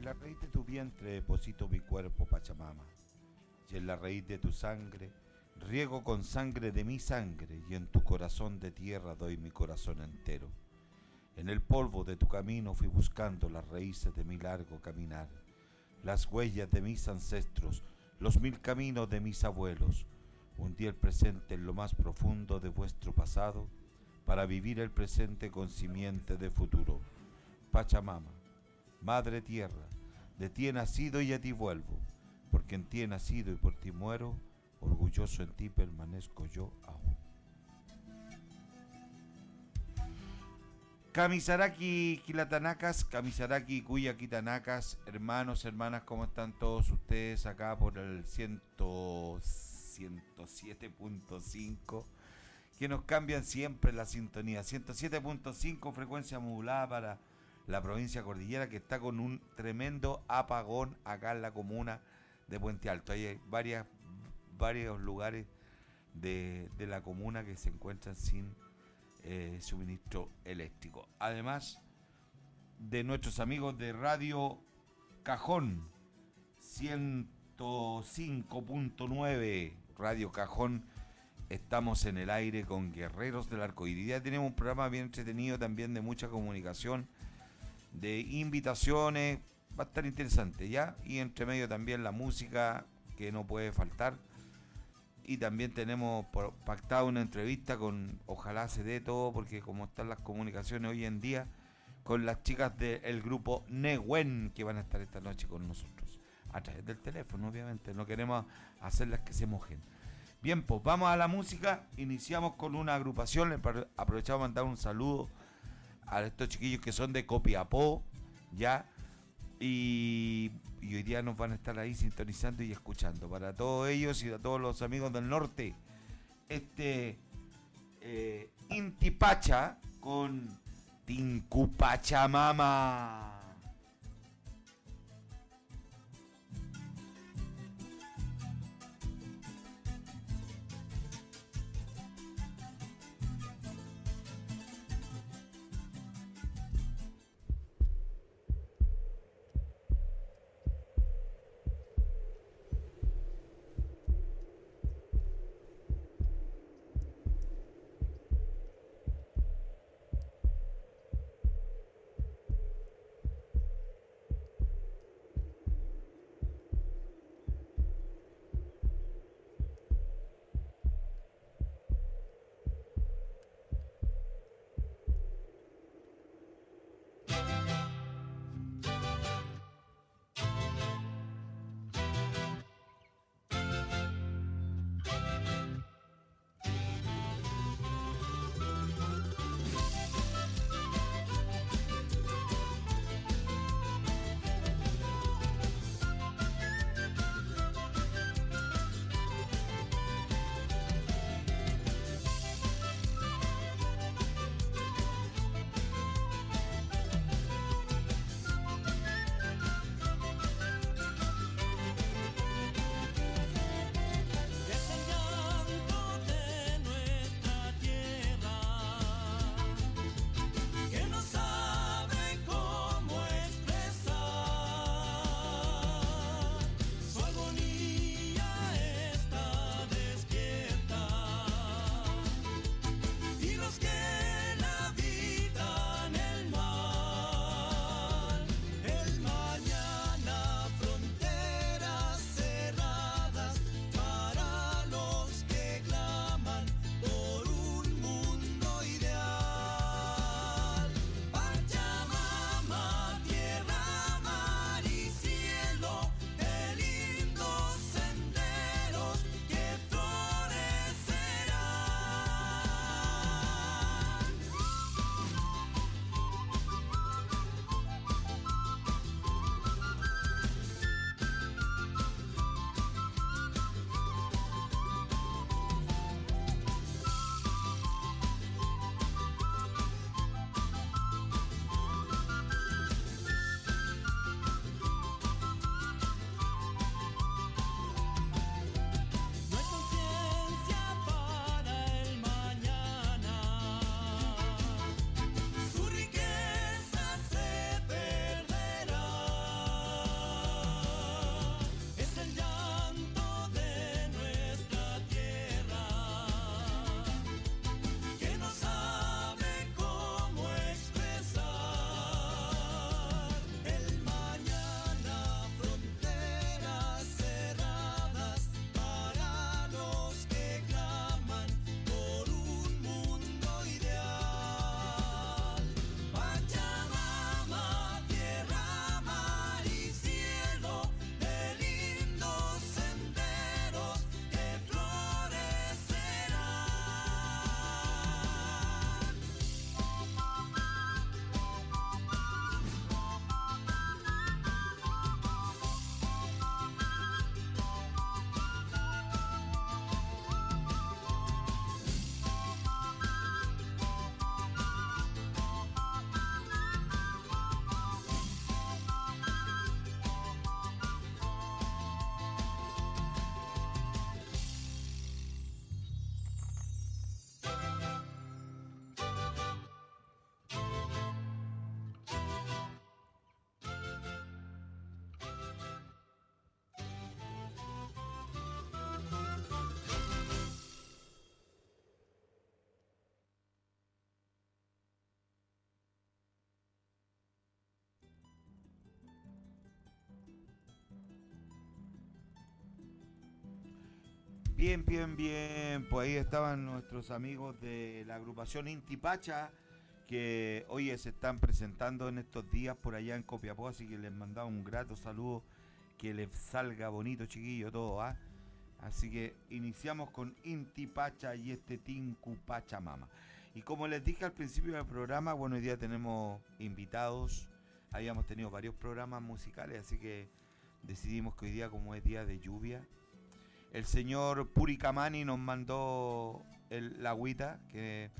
En la raíz de tu vientre deposito mi cuerpo, Pachamama, y en la raíz de tu sangre riego con sangre de mi sangre, y en tu corazón de tierra doy mi corazón entero. En el polvo de tu camino fui buscando las raíces de mi largo caminar, las huellas de mis ancestros, los mil caminos de mis abuelos. Hundí el presente en lo más profundo de vuestro pasado para vivir el presente con simiente de futuro. Pachamama, Madre Tierra, de ti he nacido y a ti vuelvo, porque en ti he nacido y por ti muero, orgulloso en ti permanezco yo aún. Kamisaraki Kilatanakas, Kamisaraki Kuya Kitanakas, hermanos, hermanas, ¿cómo están todos ustedes acá por el 107.5? Que nos cambian siempre la sintonía. 107.5 frecuencia modulada para la provincia cordillera que está con un tremendo apagón acá en la comuna de Puente Alto. Hay varias, varios lugares de, de la comuna que se encuentran sin eh, suministro eléctrico. Además de nuestros amigos de Radio Cajón 105.9 Radio Cajón. Estamos en el aire con Guerreros del Arcoíris. Ya tenemos un programa bien entretenido también de mucha comunicación, de invitaciones. Va a estar interesante, ¿ya? Y entre medio también la música que no puede faltar y también tenemos pactado una entrevista con, ojalá se dé todo, porque como están las comunicaciones hoy en día, con las chicas del grupo Newen que van a estar esta noche con nosotros. A través del teléfono, obviamente. No queremos hacerlas que se mojen. Bien, pues vamos a la música. Iniciamos con una agrupación. Aprovechamos para mandar un saludo a estos chiquillos que son de Copiapó, ya y, hoy día nos van a estar ahí sintonizando y escuchando. Para todos ellos y a todos los amigos del norte, este eh, Intipacha con Tincupachamama. Bien, bien, bien. Pues ahí estaban nuestros amigos de la agrupación Intipacha, que hoy se están presentando en estos días por allá en Copiapó, así que les mandamos un grato saludo, que les salga bonito, chiquillo, todo, ¿ah? Así que iniciamos con Intipacha y este Tinku Pachamama. Y como les dije al principio del programa, bueno, hoy día tenemos invitados, habíamos tenido varios programas musicales, así que decidimos que hoy día, como es día de lluvia, el señor Puricamani nos mandó la agüita, que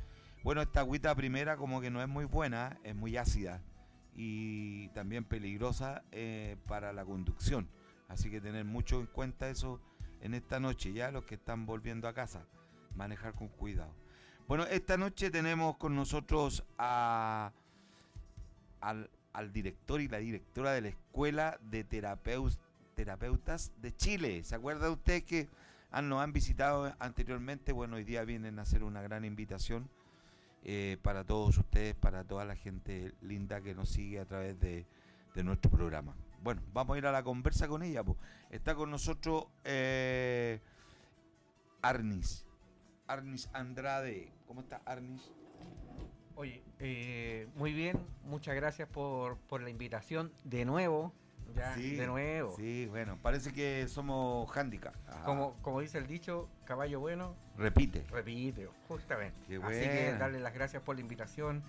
bueno, esta agüita primera como que no es muy buena, es muy ácida y también peligrosa eh, para la conducción. Así que tener mucho en cuenta eso en esta noche, ya los que están volviendo a casa, manejar con cuidado. Bueno, esta noche tenemos con nosotros a, al, al director y la directora de la Escuela de Terapeutas terapeutas de Chile. ¿Se acuerda usted que nos han visitado anteriormente? Bueno, hoy día vienen a hacer una gran invitación eh, para todos ustedes, para toda la gente linda que nos sigue a través de, nuestro programa. Bueno, vamos a ir a la conversa con ella. Está con nosotros eh, Arnis. Arnis Andrade. ¿Cómo está Arnis? Oye, eh, muy bien, muchas gracias por la invitación de nuevo ya, de nuevo. Sí, bueno, parece que somos handicap. Como, como dice el dicho, caballo bueno. Repite. Repite, justamente. Así que darle las gracias por la invitación,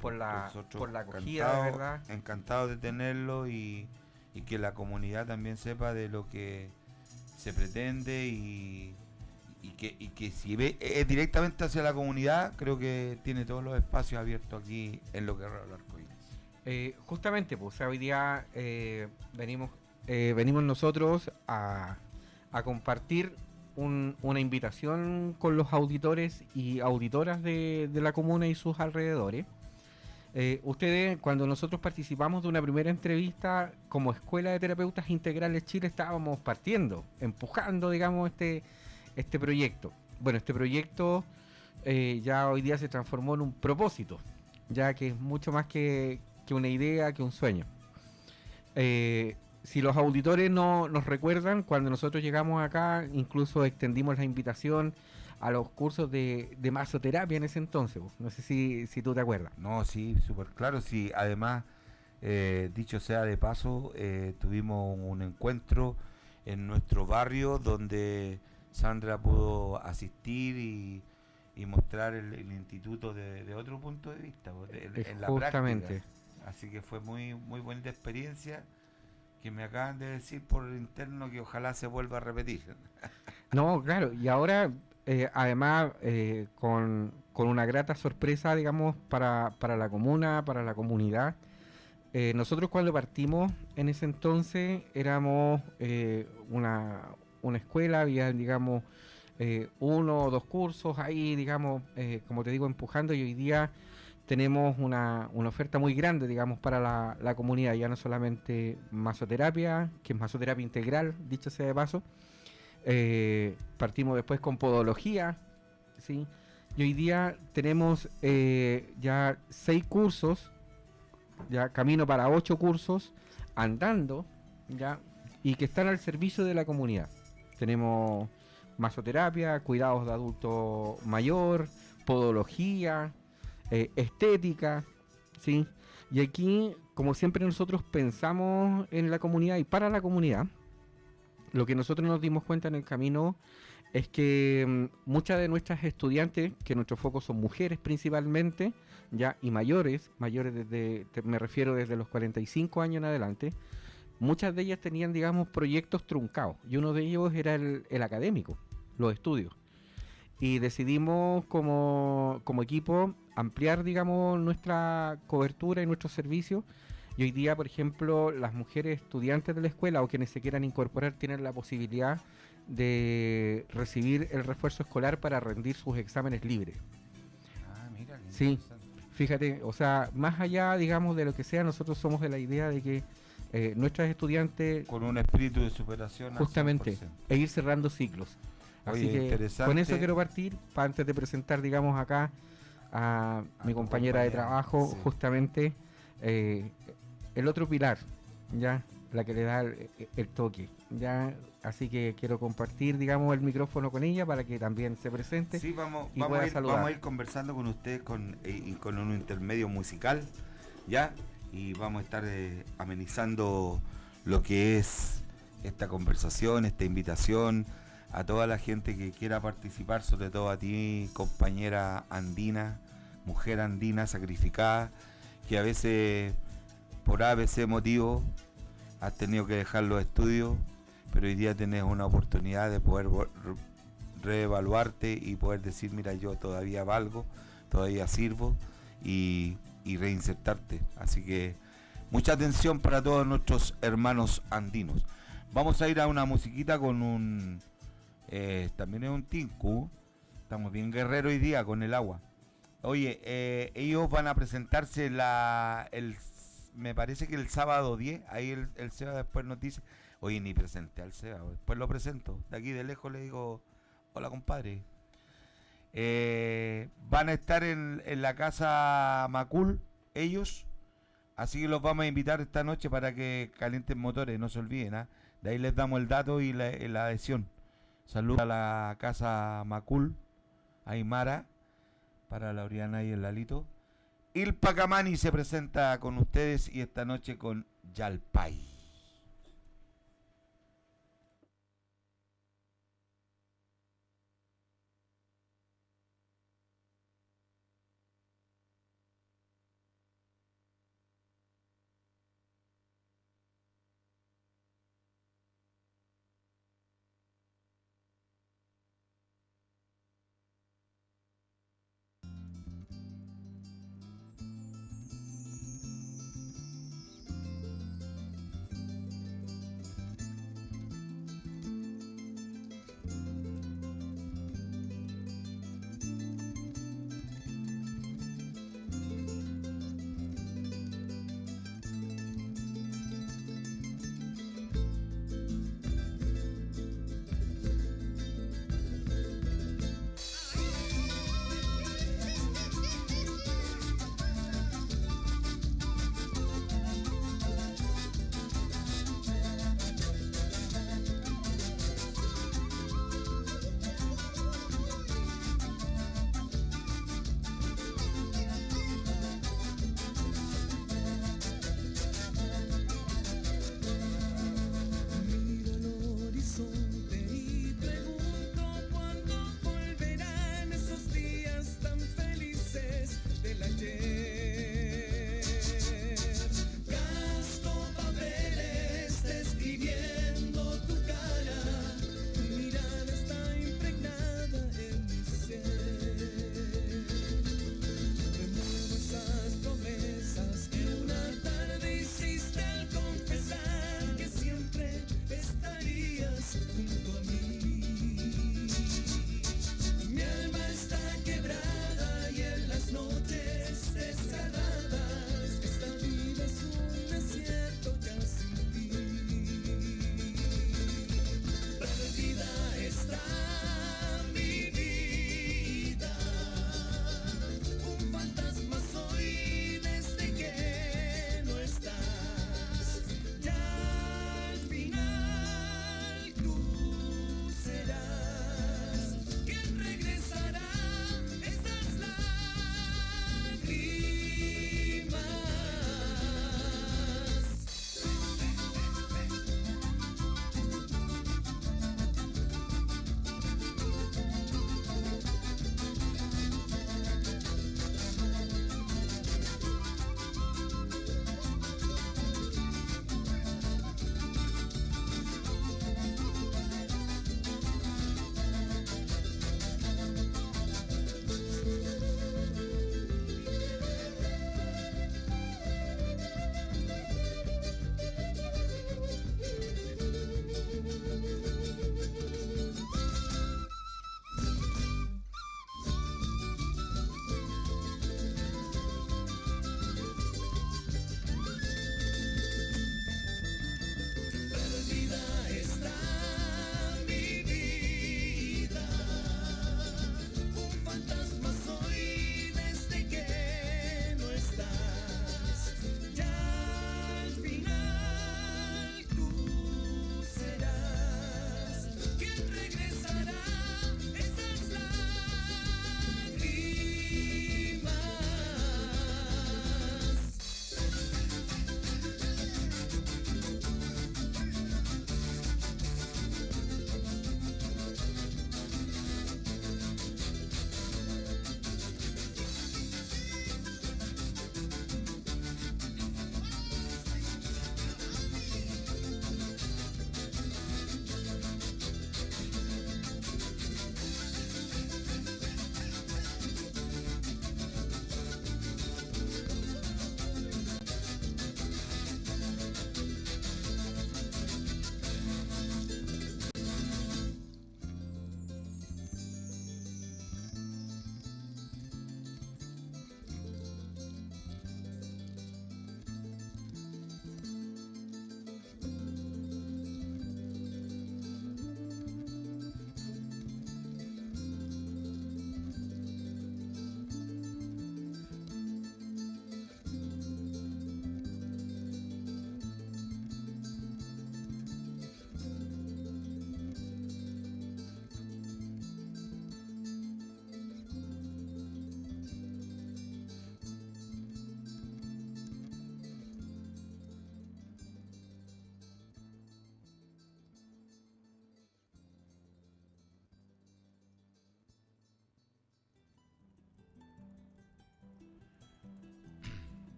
por, la, por la acogida, de verdad. Encantado de tenerlo y, que la comunidad también sepa de lo que se pretende y, que, y que si ve es directamente hacia la comunidad, creo que tiene todos los espacios abiertos aquí en lo que hablar eh, justamente, pues hoy día eh, venimos, eh, venimos nosotros a, compartir una invitación con los auditores y auditoras de, la comuna y sus alrededores. ustedes, cuando nosotros participamos de una primera entrevista como Escuela de Terapeutas Integrales Chile, estábamos partiendo, empujando, digamos, este, este proyecto. Bueno, este proyecto ya hoy día se transformó en un propósito, ya que es mucho más que, una idea, que un sueño. Eh, si los auditores no nos recuerdan, cuando nosotros llegamos acá, incluso extendimos la invitación a los cursos de, de masoterapia en ese entonces. No sé si, si tú te acuerdas. No, sí, súper claro. Sí, además, eh, dicho sea de paso, eh, tuvimos un encuentro en nuestro barrio donde Sandra pudo asistir y, mostrar el, instituto de, otro punto de vista, en la Justamente. Así que fue muy, muy buena experiencia que me acaban de decir por el interno que ojalá se vuelva a repetir. No, claro, y ahora eh, además eh, con, una grata sorpresa, digamos, para, para la comuna, para la comunidad. Eh, nosotros cuando partimos en ese entonces éramos una, una escuela, había, digamos, uno o dos cursos ahí, digamos, como te digo, empujando y hoy día tenemos una, oferta muy grande, digamos, para la, comunidad, ya no solamente masoterapia, que es masoterapia integral, dicho sea de paso. Eh, partimos después con podología, ¿sí? Y hoy día tenemos eh, ya seis cursos, ya camino para ocho cursos, andando, ya, y que están al servicio de la comunidad. Tenemos masoterapia, cuidados de adulto mayor, podología, eh, estética, ¿sí? Y aquí, como siempre nosotros pensamos en la comunidad y para la comunidad, lo que nosotros nos dimos cuenta en el camino es que mm, muchas de nuestras estudiantes, que nuestros focos son mujeres principalmente, ya y mayores, mayores desde, me refiero desde los 45 años en adelante, muchas de ellas tenían, digamos, proyectos truncados y uno de ellos era el, el académico, los estudios. Y decidimos como, como equipo ampliar, digamos, nuestra cobertura y nuestros servicios. Y hoy día, por ejemplo, las mujeres estudiantes de la escuela o quienes se quieran incorporar tienen la posibilidad de recibir el refuerzo escolar para rendir sus exámenes libres. Ah, mira. Sí, fíjate, o sea, más allá, digamos, de lo que sea, nosotros somos de la idea de que eh, nuestras estudiantes... Con un espíritu de superación. Justamente, e ir cerrando ciclos. Así que con eso quiero partir, para antes de presentar, digamos, acá a, mi compañera de trabajo, justamente eh, el otro pilar, ¿ya? la que le da el, toque. Ya, así que quiero compartir, digamos, el micrófono con ella para que también se presente. Sí, vamos, vamos, a, ir, vamos a, ir, conversando con usted con, eh, con un intermedio musical, ya, y vamos a estar eh, amenizando lo que es esta conversación, esta invitación a toda la gente que quiera participar, sobre todo a ti, compañera andina, mujer andina sacrificada, que a veces por ABC motivo has tenido que dejar los estudios, pero hoy día tenés una oportunidad de poder reevaluarte y poder decir, mira, yo todavía valgo, todavía sirvo y, reinsertarte. Así que mucha atención para todos nuestros hermanos andinos. Vamos a ir a una musiquita con un... Eh, también es un tinku. Estamos bien guerreros hoy día con el agua. Oye, eh, ellos van a presentarse la, el me parece que el sábado 10, ahí el, el Seba después nos dice, oye, ni presenté al Seba, después lo presento. De aquí de lejos le digo, hola compadre. Eh, van a estar en, la casa Macul, ellos. Así que los vamos a invitar esta noche para que calienten motores, no se olviden. ¿ah? De ahí les damos el dato y la adhesión. Saludos a la casa Macul, Aymara, para la Oriana y el Lalito. Il Pacamani se presenta con ustedes y esta noche con Yalpay.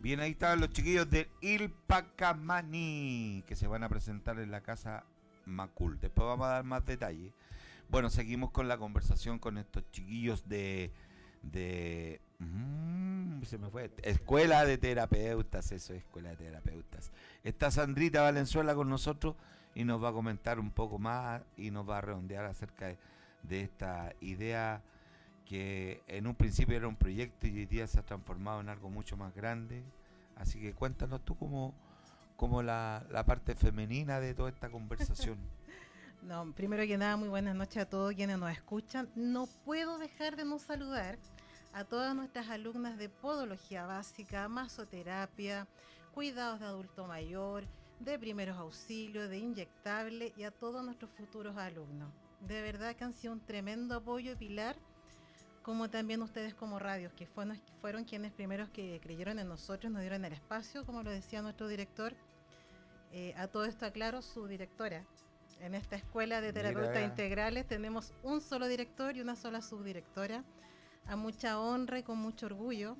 Bien, ahí están los chiquillos del Ilpacamani que se van a presentar en la casa Macul. Después vamos a dar más detalles. Bueno, seguimos con la conversación con estos chiquillos de. de mm, se me fue. Escuela de terapeutas, eso, escuela de terapeutas. Está Sandrita Valenzuela con nosotros y nos va a comentar un poco más y nos va a redondear acerca de esta idea que en un principio era un proyecto y hoy día se ha transformado en algo mucho más grande. Así que cuéntanos tú como, como la, la parte femenina de toda esta conversación. no, primero que nada, muy buenas noches a todos quienes nos escuchan. No puedo dejar de no saludar a todas nuestras alumnas de podología básica, masoterapia, cuidados de adulto mayor, de primeros auxilios, de inyectable y a todos nuestros futuros alumnos. De verdad que han sido un tremendo apoyo y pilar como también ustedes como radios, que fueron, fueron quienes primeros que creyeron en nosotros, nos dieron el espacio, como lo decía nuestro director. Eh, a todo esto aclaro, su directora. En esta escuela de terapeutas integrales tenemos un solo director y una sola subdirectora, a mucha honra y con mucho orgullo.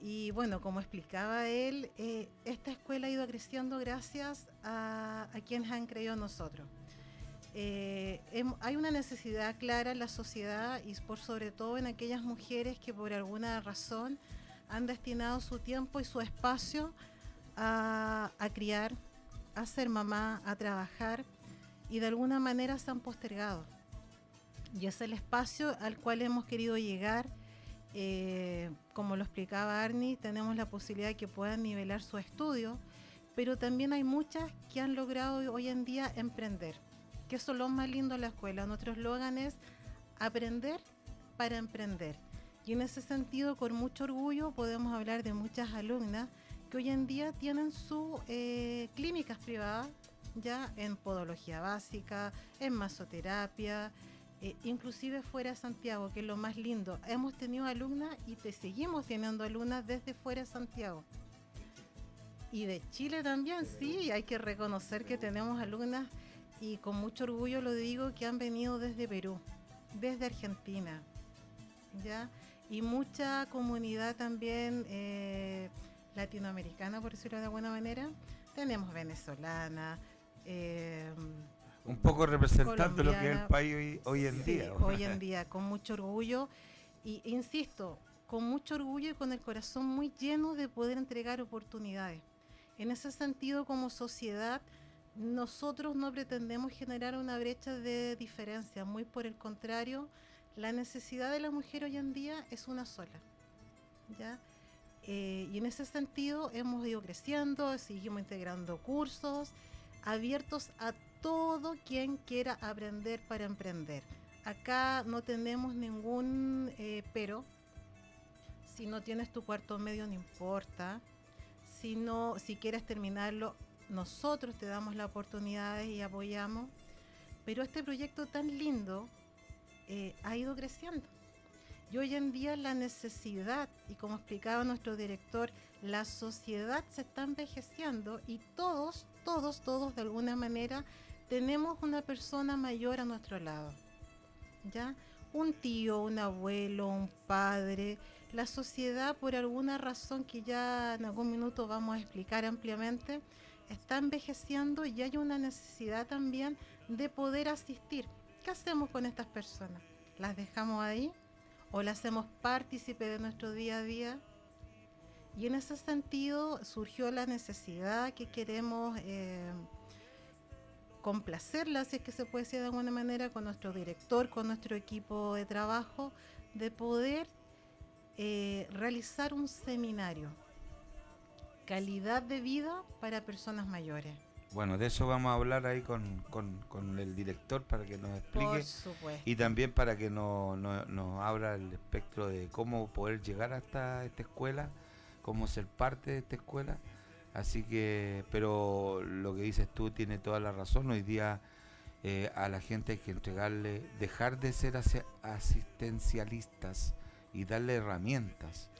Y bueno, como explicaba él, eh, esta escuela ha ido creciendo gracias a, a quienes han creído en nosotros. Eh, hay una necesidad clara en la sociedad y por sobre todo en aquellas mujeres que por alguna razón han destinado su tiempo y su espacio a, criar, a ser mamá, a trabajar y de alguna manera se han postergado. Y es el espacio al cual hemos querido llegar. Eh, como lo explicaba Arnie, tenemos la posibilidad de que puedan nivelar su estudio, pero también hay muchas que han logrado hoy en día emprender que eso es lo más lindo de la escuela. Nuestro eslogan es aprender para emprender. Y en ese sentido, con mucho orgullo, podemos hablar de muchas alumnas que hoy en día tienen sus eh, clínicas privadas, ya en podología básica, en masoterapia, eh, inclusive fuera de Santiago, que es lo más lindo. Hemos tenido alumnas y te seguimos teniendo alumnas desde fuera de Santiago. Y de Chile también, sí, hay que reconocer que tenemos alumnas y con mucho orgullo lo digo que han venido desde Perú, desde Argentina, ¿ya? Y mucha comunidad también eh, latinoamericana, por decirlo de alguna manera. Tenemos venezolana. Eh, un poco representando lo que es el país hoy, en día. Hoy en día, con mucho orgullo. Y insisto, con mucho orgullo y con el corazón muy lleno de poder entregar oportunidades. En ese sentido, como sociedad, nosotros no pretendemos generar una brecha de diferencia, muy por el contrario, la necesidad de la mujer hoy en día es una sola. ¿ya? Eh, y en ese sentido hemos ido creciendo, seguimos integrando cursos abiertos a todo quien quiera aprender para emprender. Acá no tenemos ningún eh, pero. Si no tienes tu cuarto medio, no importa. Si, no, si quieres terminarlo, nosotros te damos la oportunidad y apoyamos, pero este proyecto tan lindo eh, ha ido creciendo. Y hoy en día la necesidad, y como explicaba nuestro director, la sociedad se está envejeciendo y todos, todos, todos de alguna manera tenemos una persona mayor a nuestro lado. ¿Ya? Un tío, un abuelo, un padre. La sociedad, por alguna razón que ya en algún minuto vamos a explicar ampliamente, está envejeciendo y hay una necesidad también de poder asistir. ¿Qué hacemos con estas personas? ¿Las dejamos ahí o las hacemos partícipe de nuestro día a día? Y en ese sentido surgió la necesidad que queremos eh, complacerla, si es que se puede decir de alguna manera, con nuestro director, con nuestro equipo de trabajo, de poder eh, realizar un seminario calidad de vida para personas mayores. Bueno, de eso vamos a hablar ahí con, con, el director para que nos explique. Por supuesto. Y también para que nos, nos, abra el espectro de cómo poder llegar hasta esta escuela, cómo ser parte de esta escuela. Así que, pero lo que dices tú tiene toda la razón. Hoy día eh, a la gente hay que entregarle, dejar de ser asistencialistas y darle herramientas.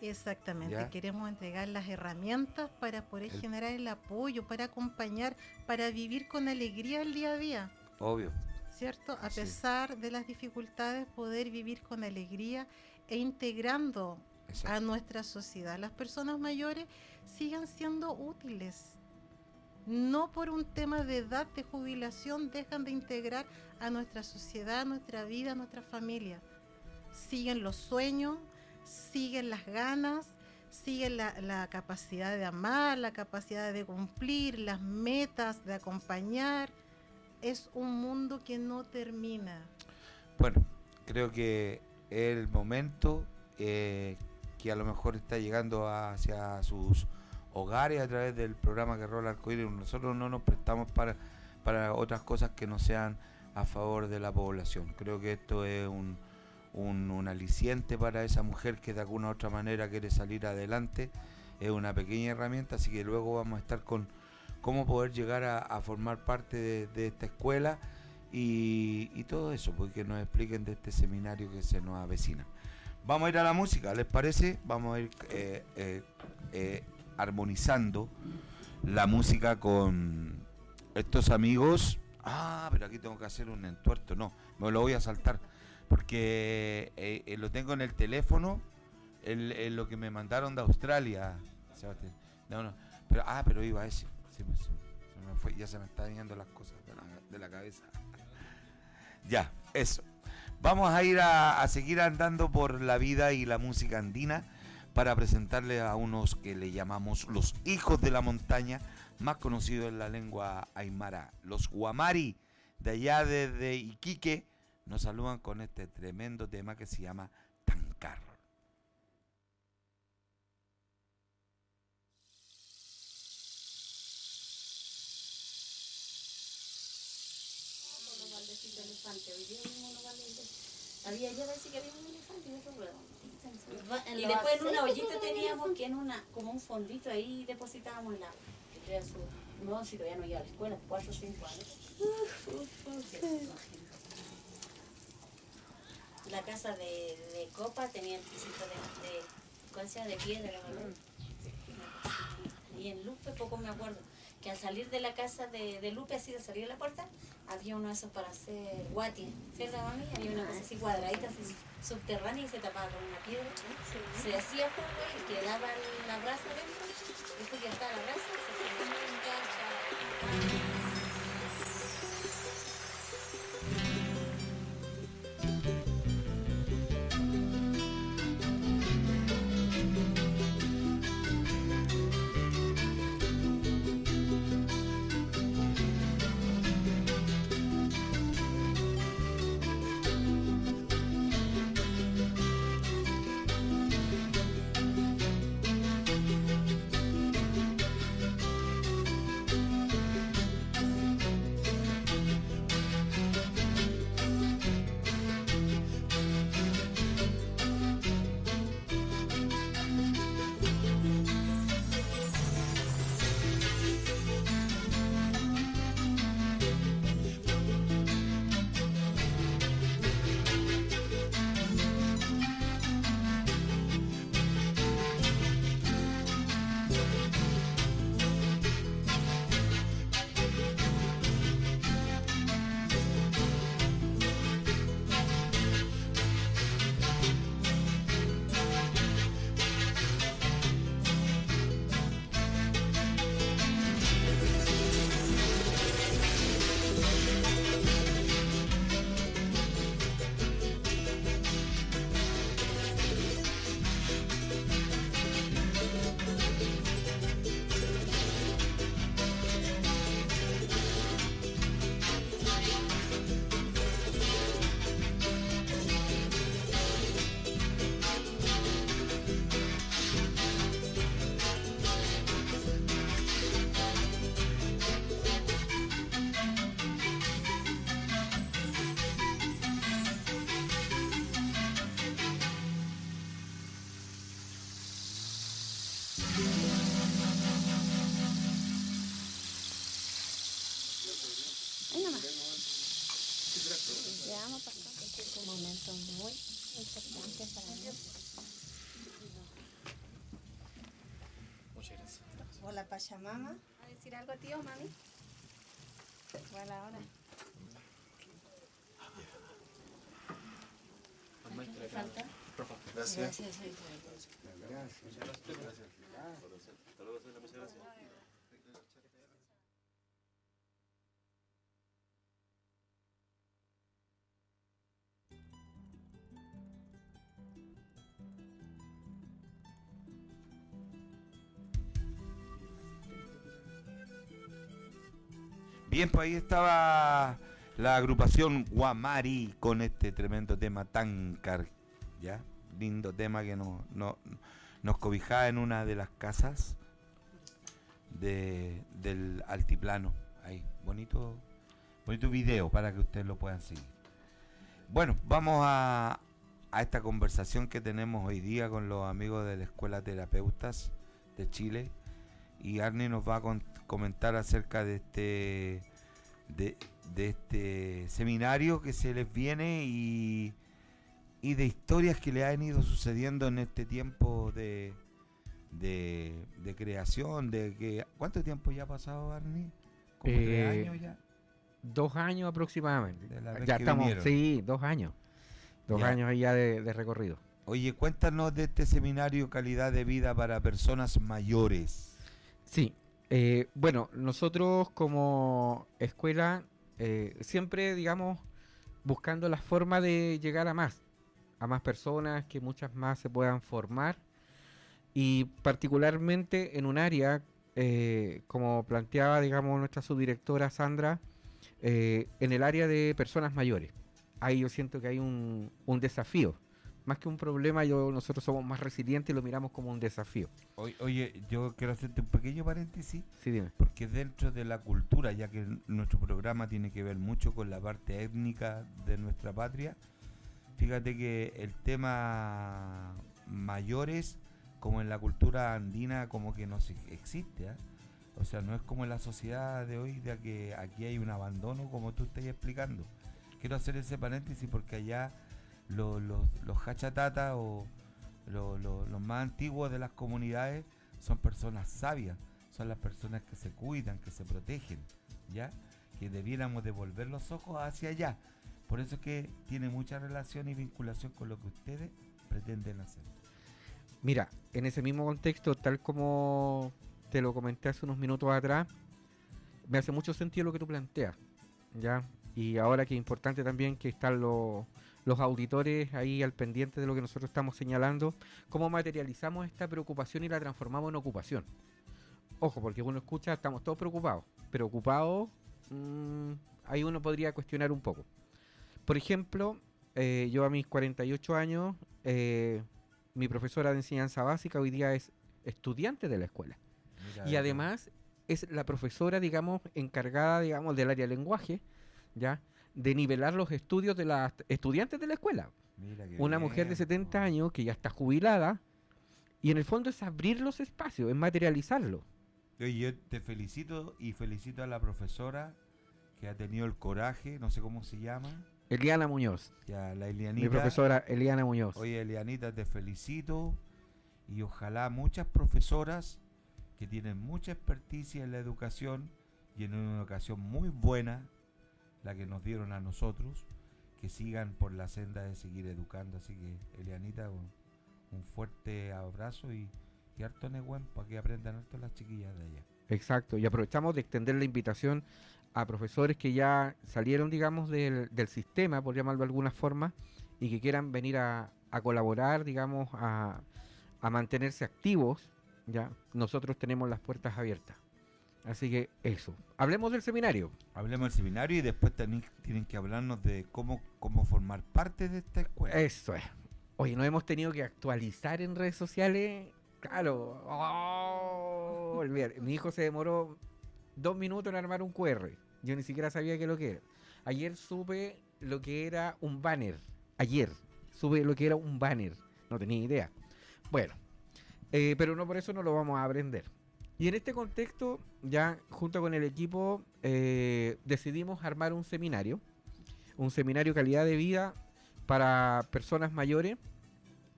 Exactamente, queremos entregar las herramientas para poder generar el apoyo, para acompañar, para vivir con alegría el día a día. Obvio. ¿Cierto? A pesar de las dificultades, poder vivir con alegría e integrando a nuestra sociedad. Las personas mayores sigan siendo útiles. No por un tema de edad de jubilación dejan de integrar a nuestra sociedad, a nuestra vida, a nuestra familia. Siguen los sueños, siguen las ganas, siguen la, capacidad de amar, la capacidad de cumplir, las metas, de acompañar. Es un mundo que no termina. Bueno, creo que el momento eh, que a lo mejor está llegando hacia sus hogares a través del programa que rola Arcoíris. Nosotros no nos prestamos para, para otras cosas que no sean a favor de la población. Creo que esto es un, un, aliciente para esa mujer que de alguna u otra manera quiere salir adelante. Es una pequeña herramienta, así que luego vamos a estar con cómo poder llegar a, formar parte de, esta escuela y, todo eso, porque nos expliquen de este seminario que se nos avecina. Vamos a ir a la música, ¿les parece? Vamos a ir eh, eh, eh, armonizando la música con estos amigos. Ah, pero aquí tengo que hacer un entuerto. No, me lo voy a saltar porque lo tengo en el teléfono, el, lo que me mandaron de Australia. No, no, pero, ah, pero iba ese. ya se me están viniendo las cosas de la cabeza. ya, eso. Vamos a ir a, seguir andando por la vida y la música andina para presentarle a unos que le llamamos los hijos de la montaña, más conocidos en la lengua aymara, los guamari, de allá desde Iquique, nos saludan con este tremendo tema que se llama Tancar. Había ya decir que había un elefante y otro huevo. Y después en una ollita teníamos que en una, como un fondito ahí depositábamos el agua. no, si todavía no iba a la escuela, cuatro o cinco años. La casa de, de copa tenía el pisito de, de, ¿cuál sea? de piedra, ¿verdad? Y en Lupe poco me acuerdo que al salir de la casa de, de Lupe, así de salir de la puerta, había uno de esos para hacer guati, ¿cierto, mami? Había una cosa así cuadradita, así subterránea y se tapaba con una piedra. Se hacía jugo y quedaba la brasa dentro, después ya estaba la brasa, se ponía en. Pachamama. ¿A decir algo, tío, mami? Igual ahora. ¿Qué falta? Gracias. Gracias. Bien, pues ahí estaba la agrupación Guamari con este tremendo tema tan car ¿ya? Lindo tema que nos, nos cobijaba en una de las casas de, del altiplano. Ahí, bonito, bonito video para que ustedes lo puedan seguir. Bueno, vamos a, a esta conversación que tenemos hoy día con los amigos de la Escuela Terapeutas de Chile. Y Arne nos va a comentar acerca de este de, este seminario que se les viene y, y de historias que le han ido sucediendo en este tiempo de, de, creación, de que ¿cuánto tiempo ya ha pasado, Barney? ¿Como tres eh, años ya? Dos años aproximadamente. Ya estamos, sí, dos años. Dos años ya de, de recorrido. Oye, cuéntanos de este seminario Calidad de Vida para Personas Mayores. Sí, eh, bueno, nosotros como escuela eh, siempre, digamos, buscando la forma de llegar a más, a más personas, que muchas más se puedan formar y particularmente en un área, eh, como planteaba, digamos, nuestra subdirectora Sandra, en el área de personas mayores. Ahí yo siento que hay un desafío más que un problema, yo nosotros somos más resilientes y lo miramos como un desafío. Oye, yo quiero hacerte un pequeño paréntesis. Sí, dime. Porque dentro de la cultura, ya que nuestro programa tiene que ver mucho con la parte étnica de nuestra patria, fíjate que el tema mayores, como en la cultura andina, como que no existe. ¿ah? O sea, no es como en la sociedad de hoy, de que aquí hay un abandono, como tú estás explicando. Quiero hacer ese paréntesis porque allá los, los, los o los, más antiguos de las comunidades son personas sabias, son las personas que se cuidan, que se protegen, ¿ya? Que debiéramos devolver los ojos hacia allá. Por eso es que tiene mucha relación y vinculación con lo que ustedes pretenden hacer. Mira, en ese mismo contexto, tal como te lo comenté hace unos minutos atrás, me hace mucho sentido lo que tú planteas, ¿ya? Y ahora que es importante también que están los los auditores ahí al pendiente de lo que nosotros estamos señalando, cómo materializamos esta preocupación y la transformamos en ocupación. Ojo, porque uno escucha, estamos todos preocupados, pero ocupados, mm, ahí uno podría cuestionar un poco. Por ejemplo, eh, yo a mis 48 años, eh, mi profesora de enseñanza básica hoy día es estudiante de la escuela. y además es la profesora, digamos, encargada, digamos, del área de lenguaje, ¿ya? De nivelar los estudios de las estudiantes de la escuela. Una mujer de 70 años que ya está jubilada y en el fondo es abrir los espacios, es materializarlo. Yo te felicito y felicito a la profesora que ha tenido el coraje, no sé cómo se llama. Eliana Muñoz. Ya, la Elianita. Mi profesora Eliana Muñoz. Oye, Elianita, te felicito y ojalá muchas profesoras que tienen mucha experticia en la educación y en una educación muy buena, la que nos dieron a nosotros, que sigan por la senda de seguir educando. Así que, Elianita, un, fuerte abrazo y, y harto neguen para que aprendan harto las chiquillas de allá. Exacto, y aprovechamos de extender la invitación a profesores que ya salieron, digamos, del, del sistema, por llamarlo de alguna forma, y que quieran venir a, a colaborar, digamos, a, a mantenerse activos, ya nosotros tenemos las puertas abiertas. Así que eso. Hablemos del seminario. Hablemos del seminario y después también tienen que hablarnos de cómo, cómo formar parte de esta escuela. Eso es. Oye, no hemos tenido que actualizar en redes sociales. Claro. Oh, mi hijo se demoró dos minutos en armar un QR. Yo ni siquiera sabía qué lo que era. Ayer supe lo que era un banner. Ayer supe lo que era un banner. No tenía idea. Bueno, eh, pero no por eso no lo vamos a aprender. Y en este contexto, ya junto con el equipo, eh, decidimos armar un seminario, un seminario calidad de vida para personas mayores,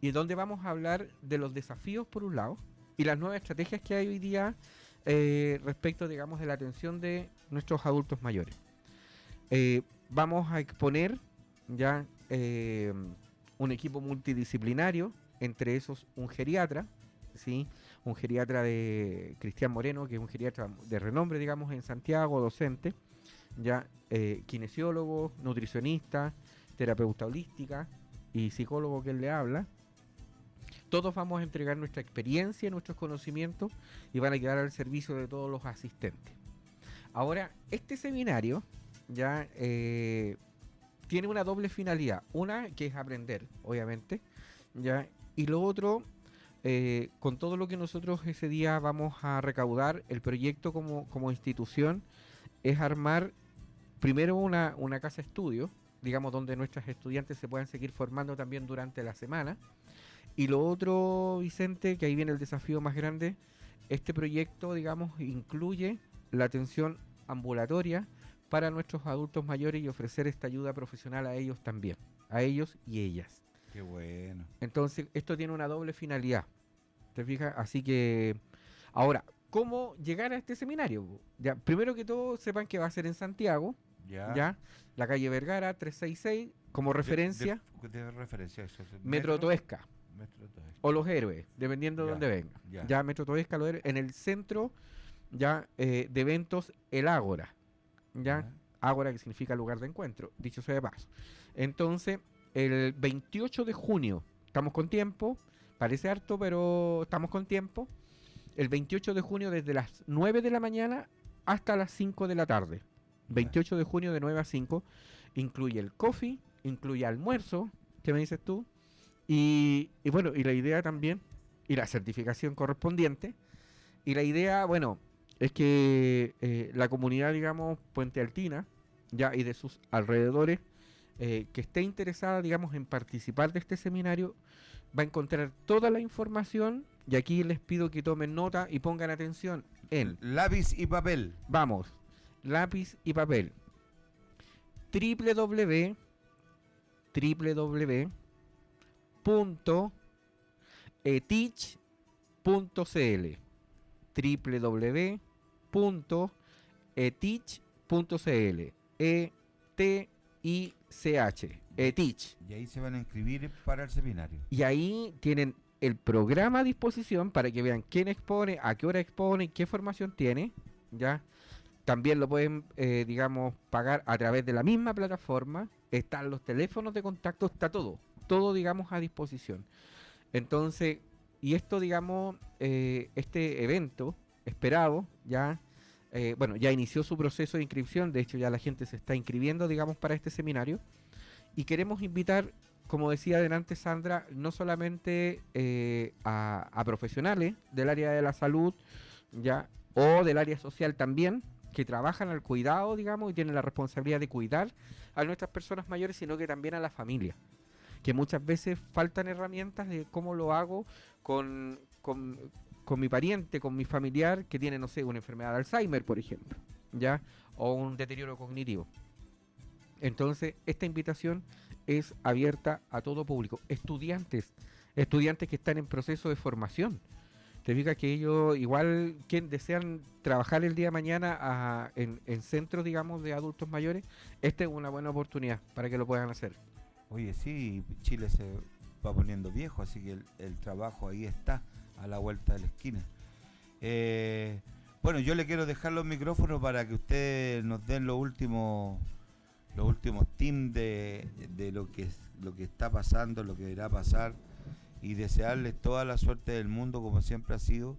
y donde vamos a hablar de los desafíos por un lado y las nuevas estrategias que hay hoy día eh, respecto, digamos, de la atención de nuestros adultos mayores. Eh, vamos a exponer ya un equipo multidisciplinario, entre esos un geriatra, ¿sí? Un geriatra de Cristian Moreno, que es un geriatra de renombre, digamos, en Santiago, docente, ya eh, kinesiólogo, nutricionista, terapeuta holística y psicólogo que él le habla. Todos vamos a entregar nuestra experiencia, nuestros conocimientos y van a quedar al servicio de todos los asistentes. Ahora, este seminario ya eh, tiene una doble finalidad. Una que es aprender, obviamente, ya, y lo otro, eh, con todo lo que nosotros ese día vamos a recaudar, el proyecto como, como institución es armar primero una, una casa estudio, digamos, donde nuestros estudiantes se puedan seguir formando también durante la semana. Y lo otro, Vicente, que ahí viene el desafío más grande, este proyecto, digamos, incluye la atención ambulatoria para nuestros adultos mayores y ofrecer esta ayuda profesional a ellos también, a ellos y ellas. Qué bueno. Entonces, esto tiene una doble finalidad. ¿Te fijas? Así que, ahora, ¿cómo llegar a este seminario? Ya, primero que todo, sepan que va a ser en Santiago, Ya. La calle Vergara, 366, como referencia, De, de- de referencia eso. Metro Toesca. Metro Toesca. o Los Héroes, dependiendo de Ya, dónde venga. ya. Ya, Metro Toesca, Los Héroes, en el centro ya eh, de eventos, el Ágora. Ya, Ágora que significa lugar de encuentro, dicho sea de paso. Entonces, el 28 de junio, estamos con tiempo, parece harto, pero estamos con tiempo. El 28 de junio desde las 9 de la mañana hasta las 5 de la tarde. 28 de junio de 9 a 5. Incluye el coffee, incluye almuerzo, ¿qué me dices tú? Y, bueno, y la idea también, y la certificación correspondiente. Y la idea, bueno, es que eh, la comunidad, digamos, Puente Altina, ya y de sus alrededores, eh, que esté interesada, digamos, en participar de este seminario, va a encontrar toda la información. Y aquí les pido que tomen nota y pongan atención en Lápiz y papel. Vamos, lápiz y papel. www www.etich.cl www.etich.cl E T I C H Etich Y ahí se van a inscribir para el seminario. y ahí tienen el programa a disposición para que vean quién expone, a qué hora expone, qué formación tiene, ¿ya? También lo pueden, eh, digamos, pagar a través de la misma plataforma. Están los teléfonos de contacto, está todo. Todo, digamos, a disposición. Entonces, y esto, digamos, eh, este evento esperado, ya, eh, bueno, ya inició su proceso de inscripción. De hecho, ya la gente se está inscribiendo, digamos, para este seminario. Y queremos invitar como decía adelante Sandra, no solamente eh, a, profesionales del área de la salud, ya, o del área social también, que trabajan al cuidado, digamos, y tienen la responsabilidad de cuidar a nuestras personas mayores, sino que también a la familia. Que muchas veces faltan herramientas de cómo lo hago con, con mi pariente, con mi familiar que tiene, no sé, una enfermedad de Alzheimer, por ejemplo, ¿ya? O un deterioro cognitivo. Entonces, esta invitación es abierta a todo público. Estudiantes, estudiantes que están en proceso de formación. Te fijas que ellos, igual que desean trabajar el día de mañana en centros, digamos, de adultos mayores, esta es una buena oportunidad para que lo puedan hacer. Oye, sí, Chile se va poniendo viejo, así que el, el trabajo ahí está, a la vuelta de la esquina. Eh, bueno, yo le quiero dejar los micrófonos para que ustedes nos den los últimos los últimos tips de, de lo que lo que está pasando, lo que irá a pasar y desearles toda la suerte del mundo como siempre ha sido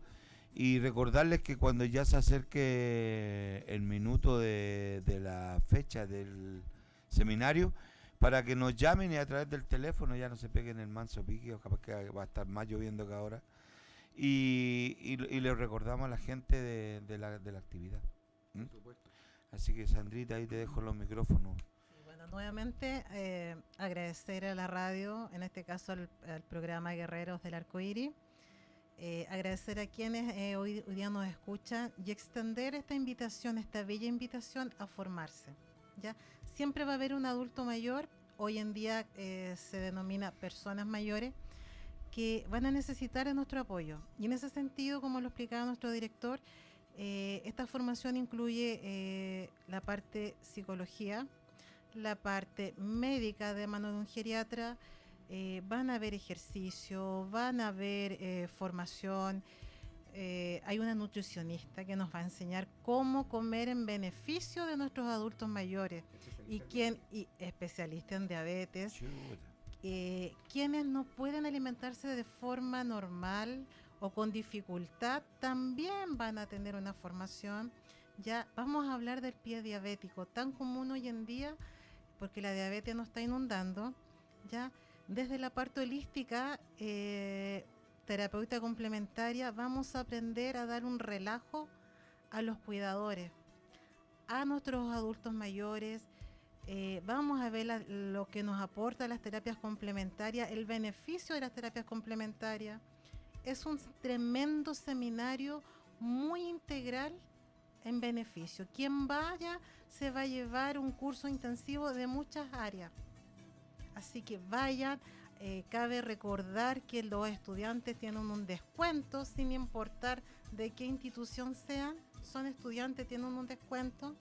y recordarles que cuando ya se acerque el minuto de, de la fecha del seminario para que nos llamen y a través del teléfono ya no se peguen el manso pique o capaz que va a estar más lloviendo que ahora y, y, y le recordamos a la gente de, de la, de la actividad así que Sandrita ahí te dejo los micrófonos. Bueno, nuevamente eh, agradecer a la radio, en este caso al, al programa Guerreros del Arcoíris, eh, agradecer a quienes eh, hoy, hoy día nos escuchan y extender esta invitación, esta bella invitación a formarse. ¿ya? Siempre va a haber un adulto mayor, hoy en día eh, se denomina personas mayores, que van a necesitar de nuestro apoyo. Y en ese sentido, como lo explicaba nuestro director, eh, esta formación incluye eh, la parte psicología, la parte médica de mano de un geriatra, eh, van a haber ejercicio, van a haber eh, formación. Eh, hay una nutricionista que nos va a enseñar cómo comer en beneficio de nuestros adultos mayores y quien y especialista en diabetes, eh, quienes no pueden alimentarse de forma normal o con dificultad también van a tener una formación. Ya vamos a hablar del pie diabético, tan común hoy en día, porque la diabetes nos está inundando. Ya desde la parte holística, eh, terapeuta complementaria, vamos a aprender a dar un relajo a los cuidadores, a nuestros adultos mayores. Eh, vamos a ver lo que nos aporta las terapias complementarias, el beneficio de las terapias complementarias. Es un tremendo seminario muy integral en beneficio. Quien vaya se va a llevar un curso intensivo de muchas áreas. Así que vayan. Eh, cabe recordar que los estudiantes tienen un descuento sin importar de qué institución sean. Son estudiantes, tienen un descuento.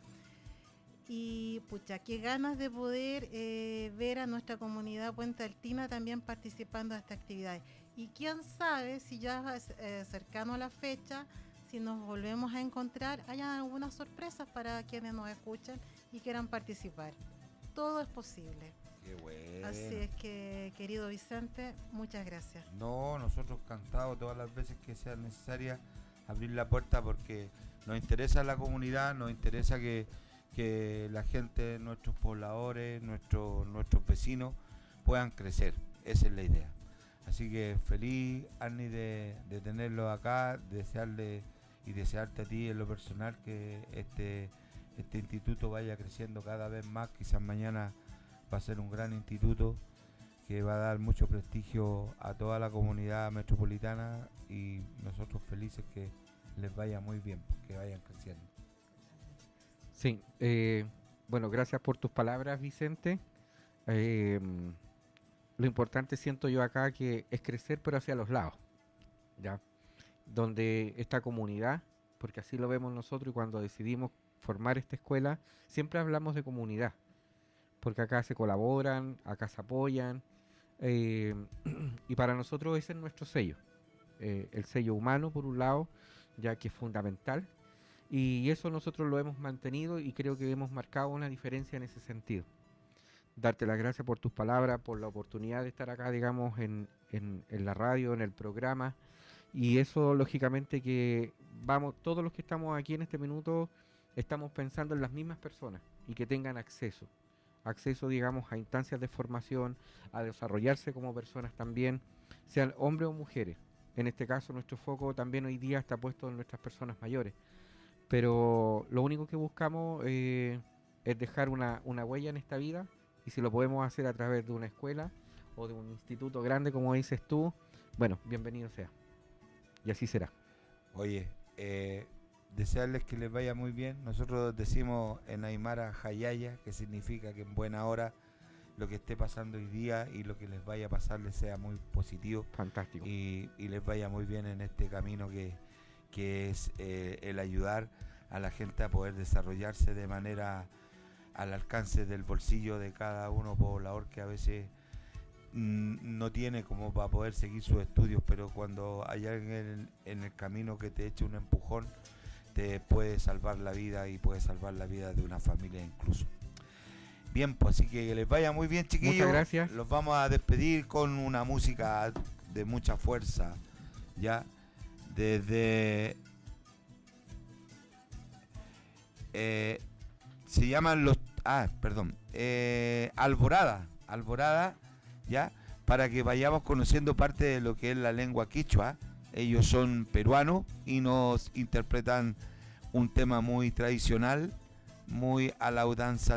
Y pucha, qué ganas de poder eh, ver a nuestra comunidad Puente Altina también participando de estas actividades. Y quién sabe si ya eh, cercano a la fecha, si nos volvemos a encontrar, haya algunas sorpresas para quienes nos escuchan y quieran participar. Todo es posible. Qué bueno. Así es que, querido Vicente, muchas gracias. No, nosotros cantados todas las veces que sea necesaria abrir la puerta porque nos interesa la comunidad, nos interesa que, que la gente, nuestros pobladores, nuestros nuestros vecinos puedan crecer. Esa es la idea. Así que feliz, Arni, de, de tenerlo acá, desearle y desearte a ti en lo personal que este, este instituto vaya creciendo cada vez más. Quizás mañana va a ser un gran instituto que va a dar mucho prestigio a toda la comunidad metropolitana y nosotros felices que les vaya muy bien, que vayan creciendo. Sí, eh, bueno, gracias por tus palabras, Vicente. Eh, lo importante siento yo acá que es crecer pero hacia los lados, ¿ya? Donde esta comunidad, porque así lo vemos nosotros y cuando decidimos formar esta escuela, siempre hablamos de comunidad, porque acá se colaboran, acá se apoyan, eh, y para nosotros ese es nuestro sello, el sello humano por un lado, ya que es fundamental, y eso nosotros lo hemos mantenido y creo que hemos marcado una diferencia en ese sentido. Darte las gracias por tus palabras, por la oportunidad de estar acá, digamos, en, la radio, en el programa. Y eso, lógicamente, que vamos, todos los que estamos aquí en este minuto, estamos pensando en las mismas personas y que tengan acceso. Acceso, digamos, a instancias de formación, a desarrollarse como personas también, sean hombres o mujeres. En este caso, nuestro foco también hoy día está puesto en nuestras personas mayores pero lo único que buscamos eh, es dejar una, una huella en esta vida y si lo podemos hacer a través de una escuela o de un instituto grande como dices tú, bueno, bienvenido sea. Y así será. Oye, eh, desearles que les vaya muy bien. Nosotros decimos en Aymara Hayaya, que significa que en buena hora lo que esté pasando hoy día y lo que les vaya a pasar les sea muy positivo Fantástico. y, y les vaya muy bien en este camino que, que es eh, el ayudar a la gente a poder desarrollarse de manera al alcance del bolsillo de cada uno poblador que a veces mm, no tiene como para poder seguir sus estudios, pero cuando hay alguien en, el camino que te eche un empujón, te puede salvar la vida y puede salvar la vida de una familia incluso. Bien, pues así que que les vaya muy bien, chiquillos. gracias. Los vamos a despedir con una música de mucha fuerza, ya desde eh, se llaman los ah perdón eh, Alborada Alborada ya para que vayamos conociendo parte de lo que es la lengua quichua. Ellos son peruanos y nos interpretan un tema muy tradicional muy a la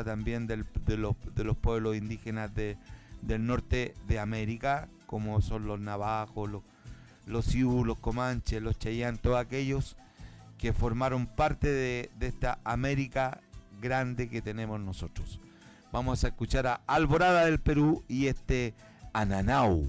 también del- de, los, de los pueblos indígenas de- del norte de América como son los navajos los los Sioux, los Comanches, los Cheyenne, todos aquellos que formaron parte de, de esta América grande que tenemos nosotros. Vamos a escuchar a Alborada del Perú y este Ananau.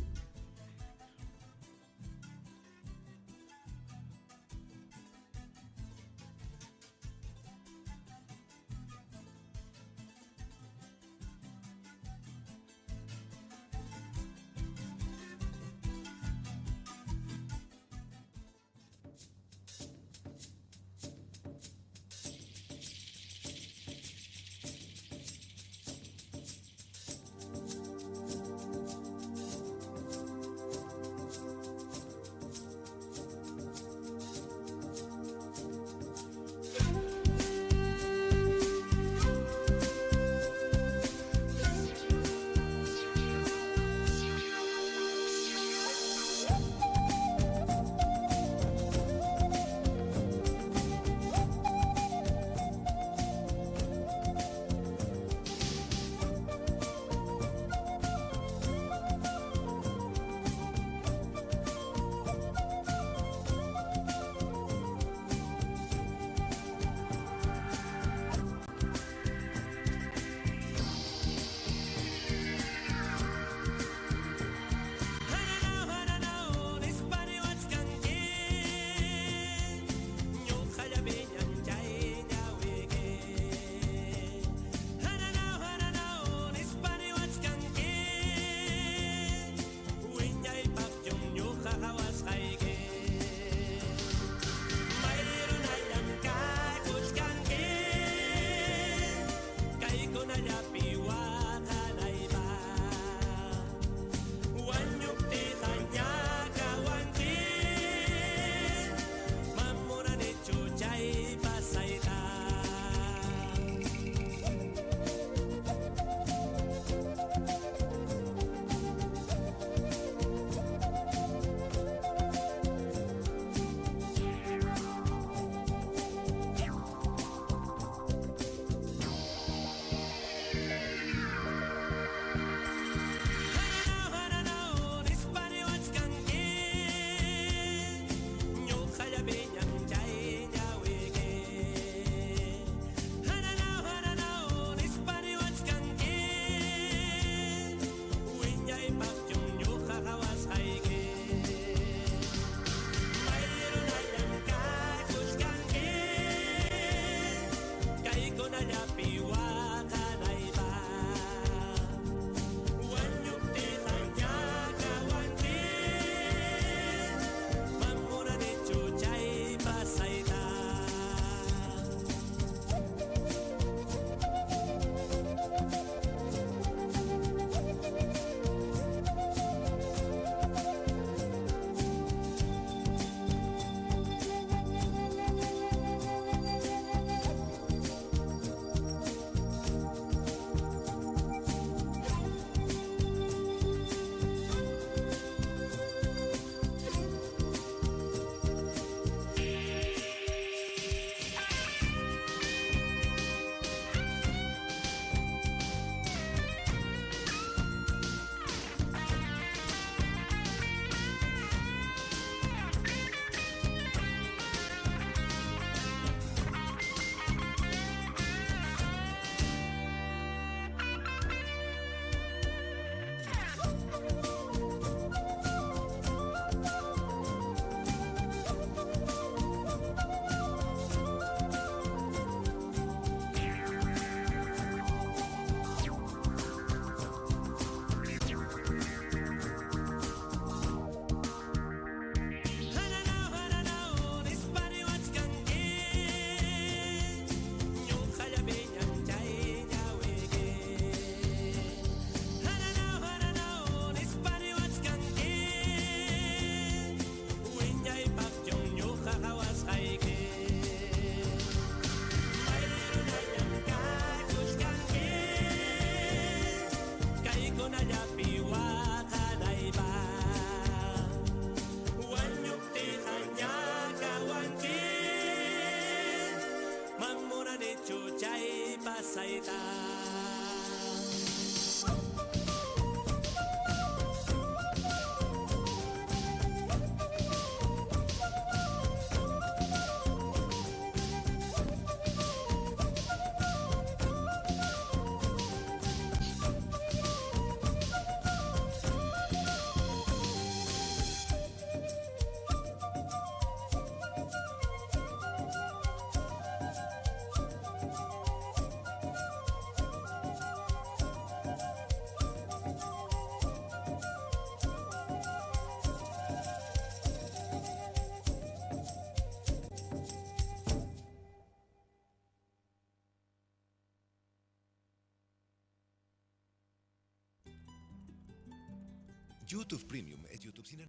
YouTube Premium e YouTube Cine.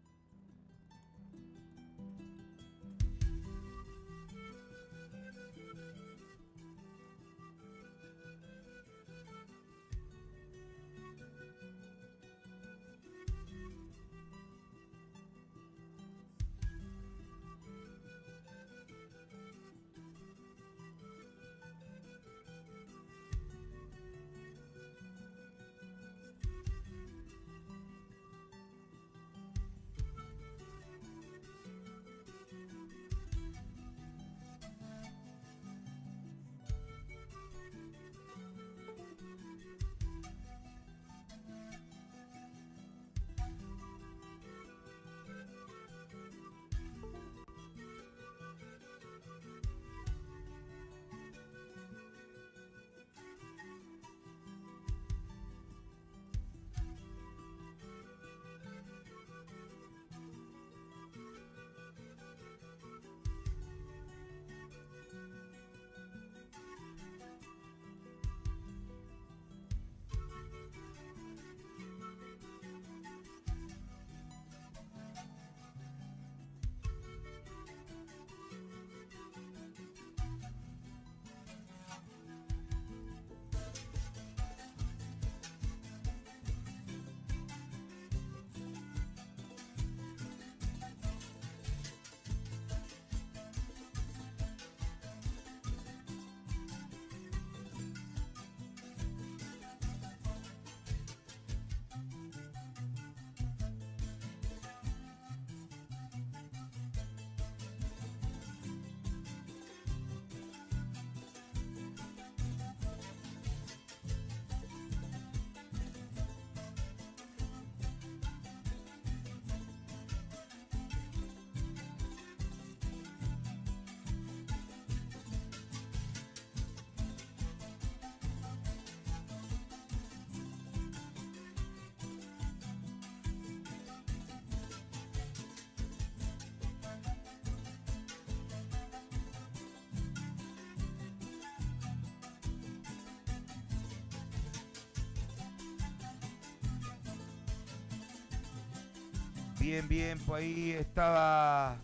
Bien, bien, pues ahí estaba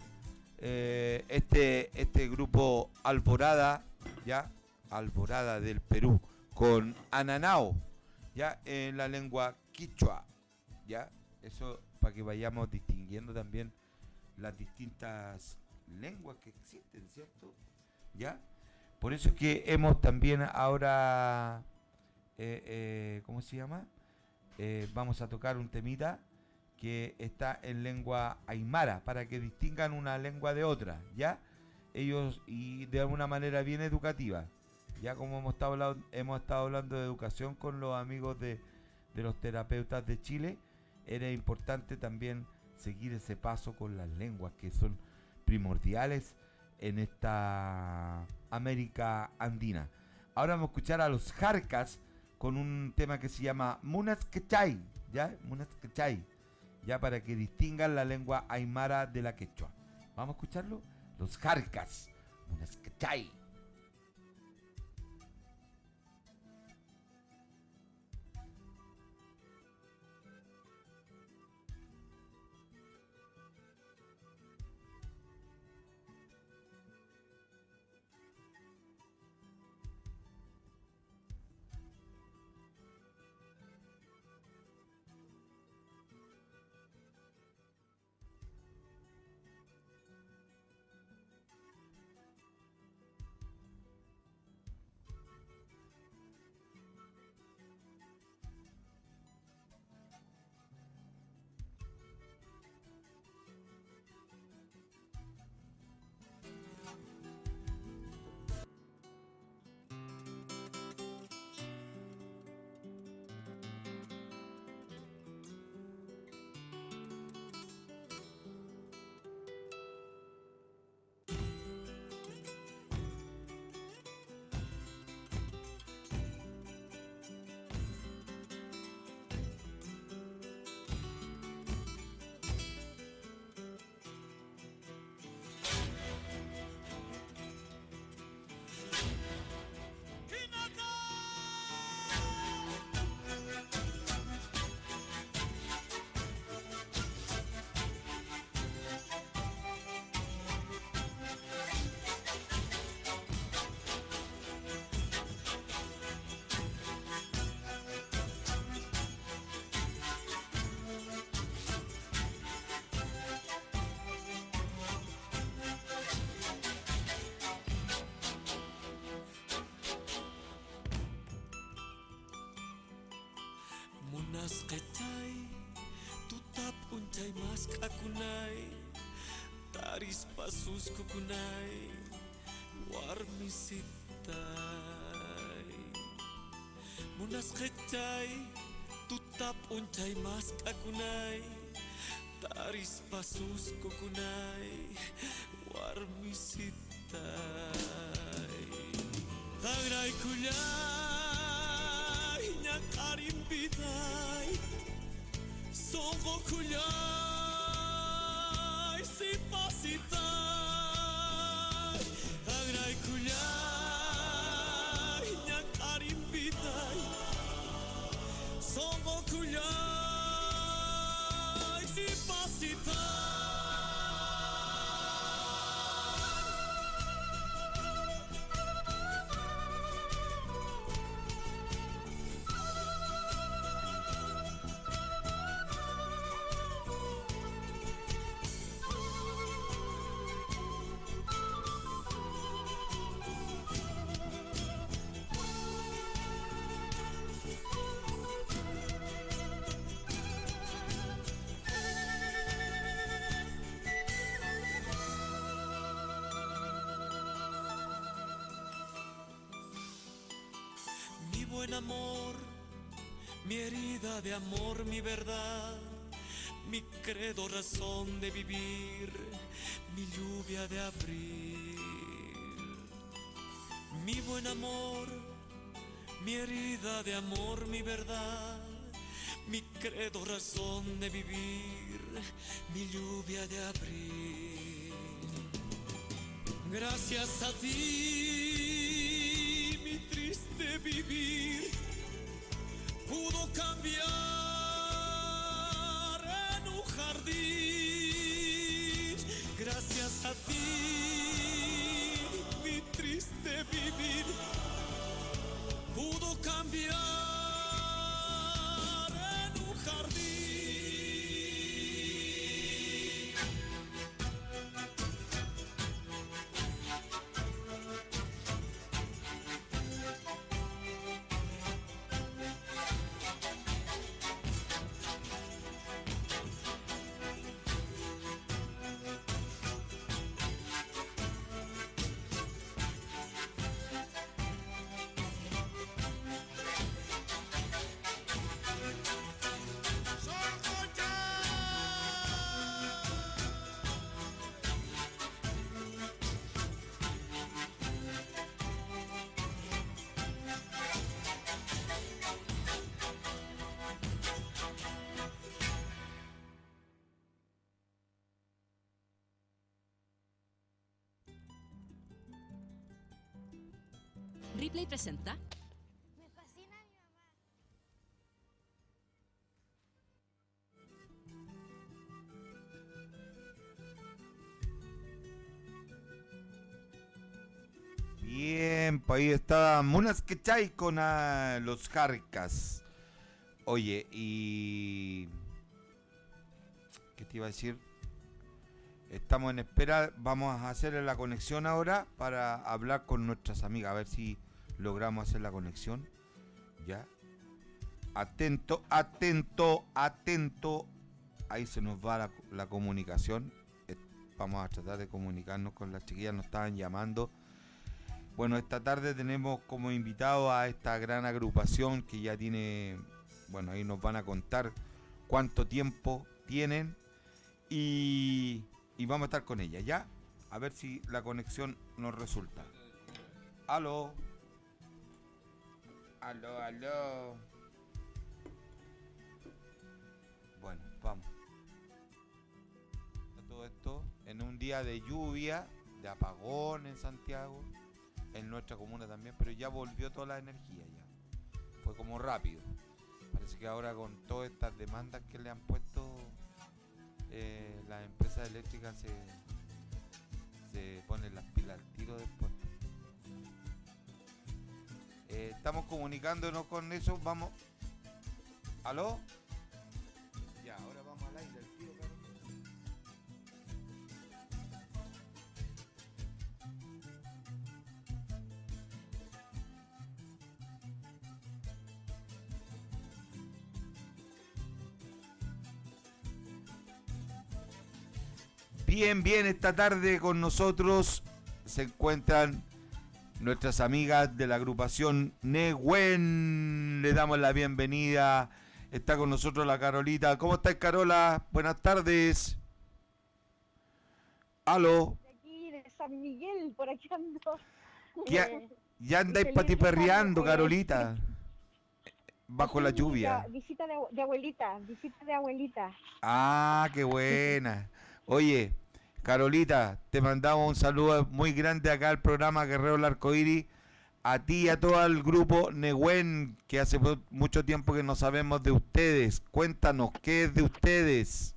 eh, este, este grupo Alborada, ¿ya? Alborada del Perú, con Ananao, ¿ya? En la lengua quichua, ¿ya? Eso para que vayamos distinguiendo también las distintas lenguas que existen, ¿cierto? ¿Ya? Por eso es que hemos también ahora, eh, eh, ¿cómo se llama? Vamos a tocar un temita que está en lengua aymara para que distingan una lengua de otra, ¿ya? Ellos y de alguna manera bien educativa. Ya como hemos estado hablando, hemos estado hablando de educación con los amigos de, los terapeutas de Chile, era importante también seguir ese paso con las lenguas que son primordiales en esta América andina. Ahora vamos a escuchar a los Jarcas con un tema que se llama Munas Quechay, ¿ya? Munas Quechay, ya para que distingan la lengua aymara de la quechua. Vamos a escucharlo. Los Jarcas, Munas Quechay. Munas kecay, tutap uncay mas kakunay, taris pasus warmi sitay. Munas kecay, tutap uncay mas kakunay, taris pasus warmi sitay. Tagray kulay, nya um pouco. Buen amor, mi herida de amor, mi verdad, mi credo, razón de vivir, mi lluvia de abril. Mi buen amor, mi herida de amor, mi verdad, mi credo, razón de vivir, mi lluvia de abril. Gracias a ti, vivir pudo cambiar en un jardín. Gracias a Ripley presenta Me fascina mi mamá. Bien, pues ahí está Munas Quechay con ah, los Jarcas. Oye, y. ¿Qué te iba a decir? Estamos en espera, vamos a hacer la conexión ahora para hablar con nuestras amigas, a ver si logramos hacer la conexión. Ya. Atento, atento, atento. Ahí se nos va la, comunicación. Eh, Vamos a tratar de comunicarnos con las chiquillas, nos estaban llamando. Bueno, esta tarde tenemos como invitado a esta gran agrupación que ya tiene, bueno, ahí nos van a contar cuánto tiempo tienen y, y vamos a estar con ella, ¿ya? A ver si la conexión nos resulta. Aló. Aló, aló. Bueno, vamos. Todo esto en un día de lluvia, de apagón en Santiago en nuestra comuna también, pero ya volvió toda la energía ya. Fue como rápido. Parece que ahora con todas estas demandas que le han puesto eh, las empresas eléctricas se, se ponen las pilas al tiro después. Eh, estamos comunicándonos con eso, vamos. ¿Aló? Ya, ahora vamos al aire. Bien, bien, esta tarde con nosotros se encuentran nuestras amigas de la agrupación Nehuen. Le damos la bienvenida. Está con nosotros la Carolita. ¿Cómo estás, Carola? Buenas tardes. Aló. de aquí de San Miguel, por aquí ando. Ya, Eh, ya andáis patiperreando, Carolita. Bajo la lluvia. Visita de, de abuelita, visita de abuelita. Ah, qué buena. Oye, Carolita, te mandamos un saludo muy grande acá al programa Guerrero del Arcoíris. A ti y a todo el grupo Nehuen, que hace mu- mucho tiempo que no sabemos de ustedes. Cuéntanos, ¿qué es de ustedes?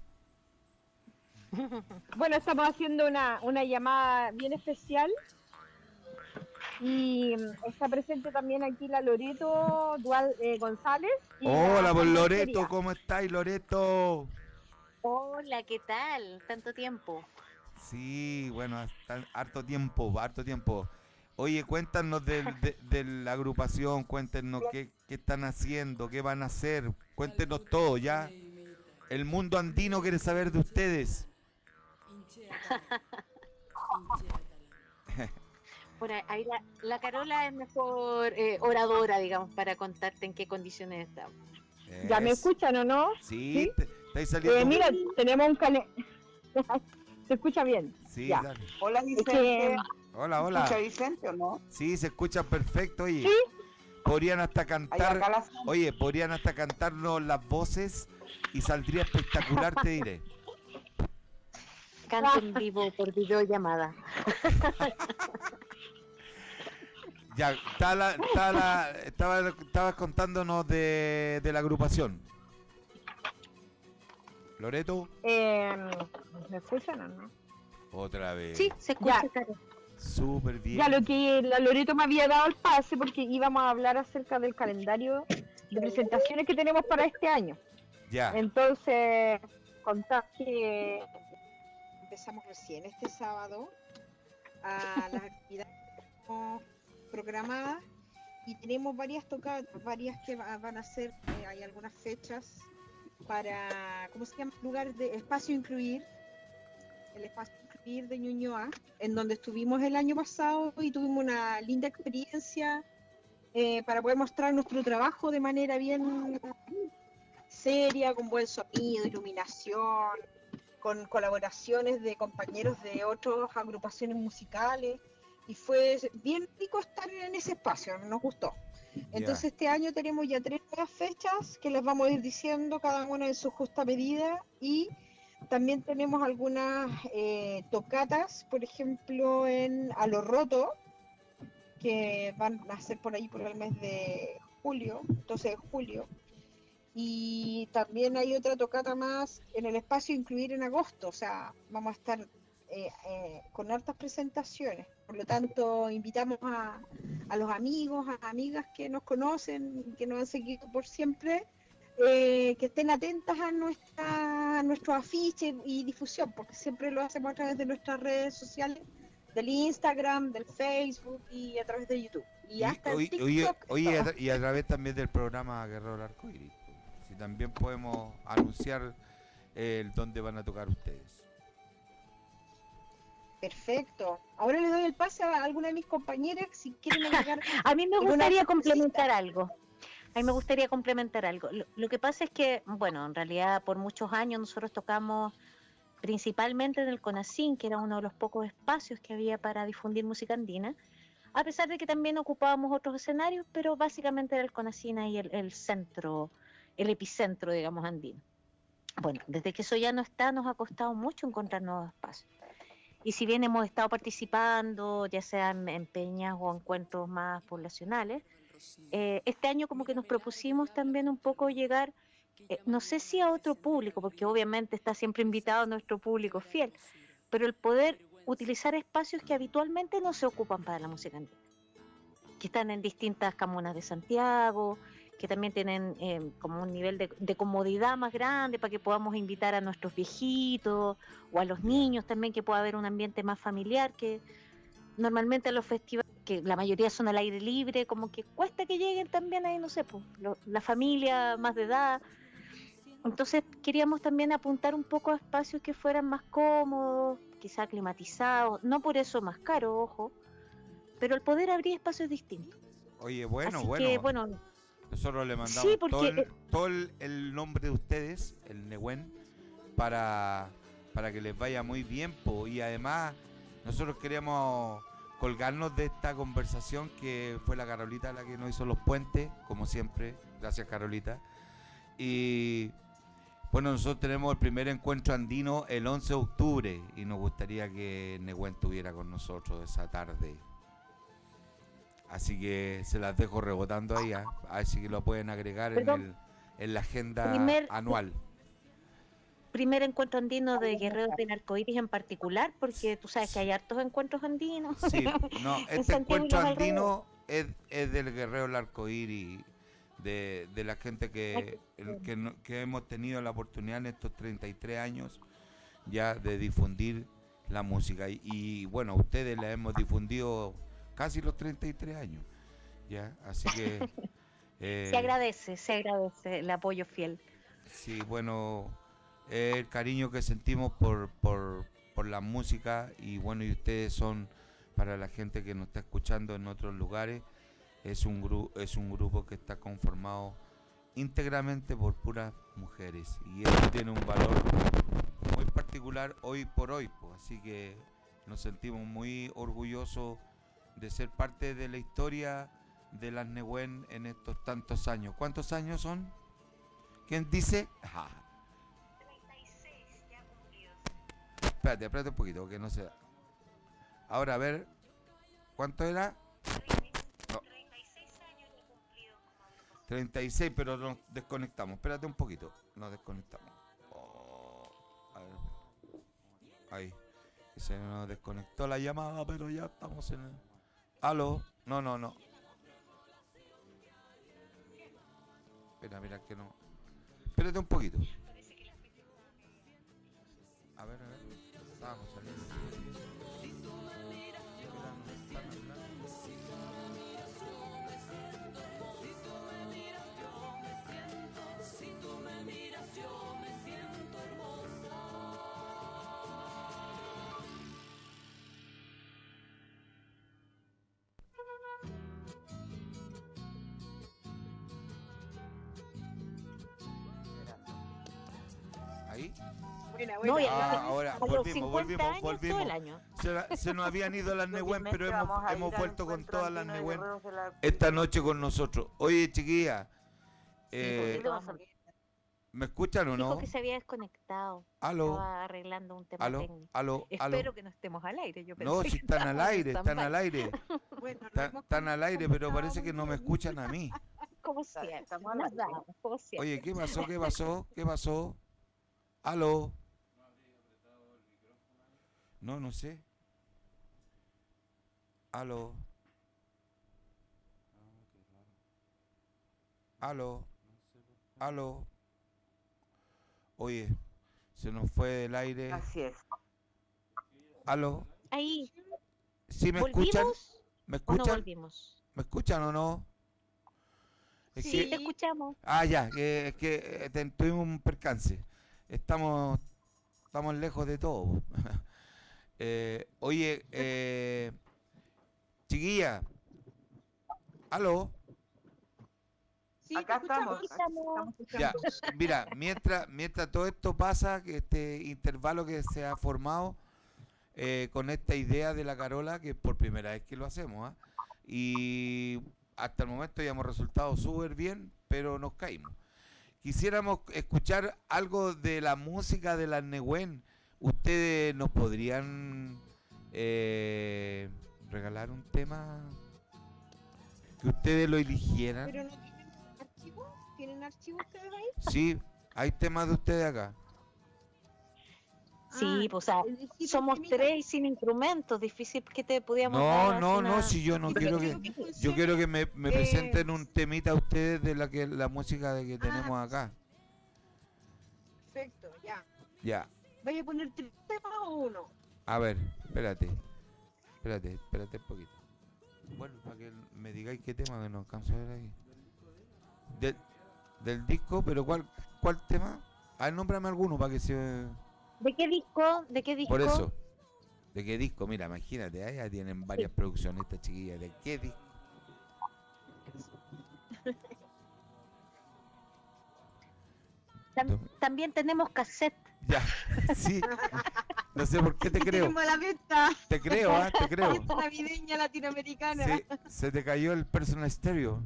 Bueno, estamos haciendo una, una llamada bien especial. Y está presente también aquí la Loreto Dual eh, González. y la Hola, pues Juan Loreto. ¿cómo estáis, Loreto? Hola, ¿qué tal? Tanto tiempo. Sí, bueno, hasta harto tiempo, harto tiempo. Oye, cuéntanos del- de, de la agrupación, cuéntenos qué, qué están haciendo, qué van a hacer, cuéntenos todo, ¿ya? El mundo andino quiere saber de ustedes. Por ahí, ahí la, la Carola es mejor eh, oradora, digamos, para contarte en qué condiciones estamos. ¿Ya me Es- escuchan o no? Sí, ¿Sí? te- saliendo. Eh, mira, tenemos un cale... ¿Se escucha bien? sí, ya. dale. Hola Es Vicente. que, Hola, ¿Escucha hola. Vicente o no? Sí, se escucha perfecto, oye. Podrían hasta cantar, las- oye, podrían hasta cantarnos las voces y saldría espectacular, te diré. Canto en vivo por videollamada. Ya, está la, está la- estaba, estabas contándonos de, de la agrupación. Loreto, eh, ¿Me escuchan o no? otra vez. Sí, se escucha, Ya. Caro. Súper bien. Ya lo que la Loreto me había dado el pase porque íbamos a hablar acerca del calendario de presentaciones que tenemos para este año. Ya. Entonces, contar que empezamos recién este sábado a las actividades que tenemos programadas y tenemos varias tocadas, varias que va- van a ser, eh, hay algunas fechas para, ¿cómo se llama? Lugar de espacio incluir, el espacio incluir de Ñuñoa, en donde estuvimos el año pasado y tuvimos una linda experiencia eh, para poder mostrar nuestro trabajo de manera bien seria, con buen sonido, iluminación, con colaboraciones de compañeros de otras agrupaciones musicales y fue bien rico estar en ese espacio, nos gustó. Entonces este año tenemos ya tres nuevas fechas que les vamos a ir diciendo cada una en su justa medida y también tenemos algunas eh, tocatas, por ejemplo en A lo Roto, que van a ser por ahí por el mes de julio, 12 de julio. Y también hay otra tocata más en el espacio incluir en agosto, o sea, vamos a estar eh, eh, con hartas presentaciones. Por lo tanto, invitamos a, a los amigos, a amigas que nos conocen, que nos han seguido por siempre, eh, que estén atentas a nuestra a nuestro afiche y difusión, porque siempre lo hacemos a través de nuestras redes sociales, del Instagram, del Facebook y a través de YouTube. Y, Y, hasta oye, TikTok. y a y través también del programa Guerrero del Arco Iris. Si también podemos anunciar el dónde van a tocar ustedes. Perfecto. Ahora le doy el pase a alguna de mis compañeras si quieren agregar. A mí me gustaría complementar algo. A mí me gustaría complementar algo. Lo, lo que pasa es que, bueno, en realidad por muchos años nosotros tocamos principalmente en el CONACIN, que era uno de los pocos espacios que había para difundir música andina, a pesar de que también ocupábamos otros escenarios, pero básicamente era el CONACIN ahí el, el centro, el epicentro, digamos, andino. Bueno, desde que eso ya no está, nos ha costado mucho encontrar nuevos espacios. Y si bien hemos estado participando, ya sea en, peñas o encuentros más poblacionales, eh, este año como que nos propusimos también un poco llegar, eh, no sé si a otro público, porque obviamente está siempre invitado nuestro público fiel, pero el poder utilizar espacios que habitualmente no se ocupan para la música andina, que están en distintas comunas de Santiago, que también tienen eh, como un nivel de, de comodidad más grande para que podamos invitar a nuestros viejitos o a los niños también, que pueda haber un ambiente más familiar, que normalmente los festivales, que la mayoría son al aire libre, como que cuesta que lleguen también ahí, no sé, pues, lo- la familia más de edad. Entonces queríamos también apuntar un poco a espacios que fueran más cómodos, quizá climatizados, no por eso más caro, ojo, pero el poder abrir espacios distintos. Oye, bueno, Así bueno. que, bueno, Nosotros le mandamos Sí, porque, todo, el, eh, todo el- el nombre de ustedes, el Nehuen, para, para que les vaya muy bien. po. Y además, nosotros queríamos colgarnos de esta conversación que fue la Carolita la que nos hizo los puentes, como siempre. Gracias, Carolita. Y bueno, nosotros tenemos el primer encuentro andino el 11 de octubre y nos gustaría que Nehuen estuviera con nosotros esa tarde. Así que se las dejo rebotando ahí, ¿ah? así que lo pueden agregar en, el, en la agenda Primer- anual. primer encuentro andino de Guerreros del Arcoíris en particular, porque tú sabes que hay hartos encuentros andinos. Sí, no, este encuentro andino es, es del guerrero del arcoíris, de, de la gente que, el que, que hemos tenido la oportunidad en estos 33 años ya de difundir la música. Y, y, bueno, ustedes la hemos difundido casi los 33 años. ya Así que... eh, Se agradece, se agradece el apoyo fiel. Sí, bueno, eh, el cariño que sentimos por, por, por la música y bueno, y ustedes son para la gente que nos está escuchando en otros lugares, es un, gru es un grupo que está conformado íntegramente por puras mujeres y eso tiene un valor muy particular hoy por hoy, pues, así que nos sentimos muy orgullosos de ser parte de la historia de las Nehuen en estos tantos años. ¿Cuántos años son? ¿Quién dice? Ajá. Espérate, espérate un poquito, que no se da. Ahora, a ver, ¿cuánto era? No. 36, pero nos desconectamos. Espérate un poquito, nos desconectamos. Oh, a ver. Ahí. Se nos desconectó la llamada, pero ya estamos en el... Aló, no, no, no. Espera, mira que no. Espérate un poquito. A ver, a ver. Estábamos No, y Ah, ahora a los volvimos, 50 volvimos, años todo volvimos. el año. Se, se nos habían ido las Nehuen, pero hemos, hemos vuelto con todas las Nehuen esta noche con nosotros. Oye, chiquilla, eh, ¿me escuchan o Dijo no? que se había desconectado. Aló, Estaba arreglando un tema aló, técnico. aló, aló. Espero que no estemos al aire. Yo No, pensé si que están al aire, están al aire. Bueno, Están, al aire, pero parece que no me escuchan a mí. Como siempre. como siempre. Oye, ¿qué pasó? ¿Qué pasó? ¿Qué pasó? Aló. No, no sé. Aló. Aló. Aló. Oye, se nos fue del aire. Así es. Aló. Ahí, ¿Sí me escuchan? ¿volvimos ¿Me o no escuchan? volvimos? ¿Me escuchan o no? Es Sí, que- te escuchamos. Ah, ya, que, es que eh, tuvimos un percance. Estamos, estamos lejos de todo. Eh, oye, eh, chiquilla, aló, Sí, Acá te escuchamos. estamos. Escuchamos. ya, mira, mientras, mientras todo esto pasa, que este intervalo que se ha formado eh, con esta idea de la Carola, que por primera vez que lo hacemos, ¿ah? y hasta el momento ya hemos resultado súper bien, pero nos caímos. Quisiéramos escuchar algo de la música de las Nehuen. ¿Ustedes nos podrían eh, regalar un tema que ustedes lo eligieran? Pero no tienen archivo. ¿Tienen archivo ustedes ahí? Sí, hay temas de ustedes acá. Sí, pues, o sea, somos tres sin instrumentos, difícil que te pudiéramos No, dar no, una- no, si yo no Sí, quiero que... Yo quiero que me, me Eh, presenten un temita a ustedes de la que la música de que Ah. tenemos acá. Perfecto, ya. Ya, ¿Vaya a poner tres temas o uno? a ver, espérate. Espérate, espérate un poquito. Bueno, para que me digáis qué tema que no alcanzo a ver ahí. Del, del disco, pero ¿cuál, cuál tema? A ver, nómbrame alguno para que se... ¿De qué disco? ¿De qué disco? Por eso. ¿De qué disco? Mira, imagínate, ahí ya tienen varias producciones estas chiquillas. ¿De qué disco? Tam- también tenemos cassette. Ya, sí. No sé por qué te creo. Tenemos la venta. Te creo, ¿ah? Te creo. Fiesta navideña latinoamericana. Sí, se te cayó el personal stereo.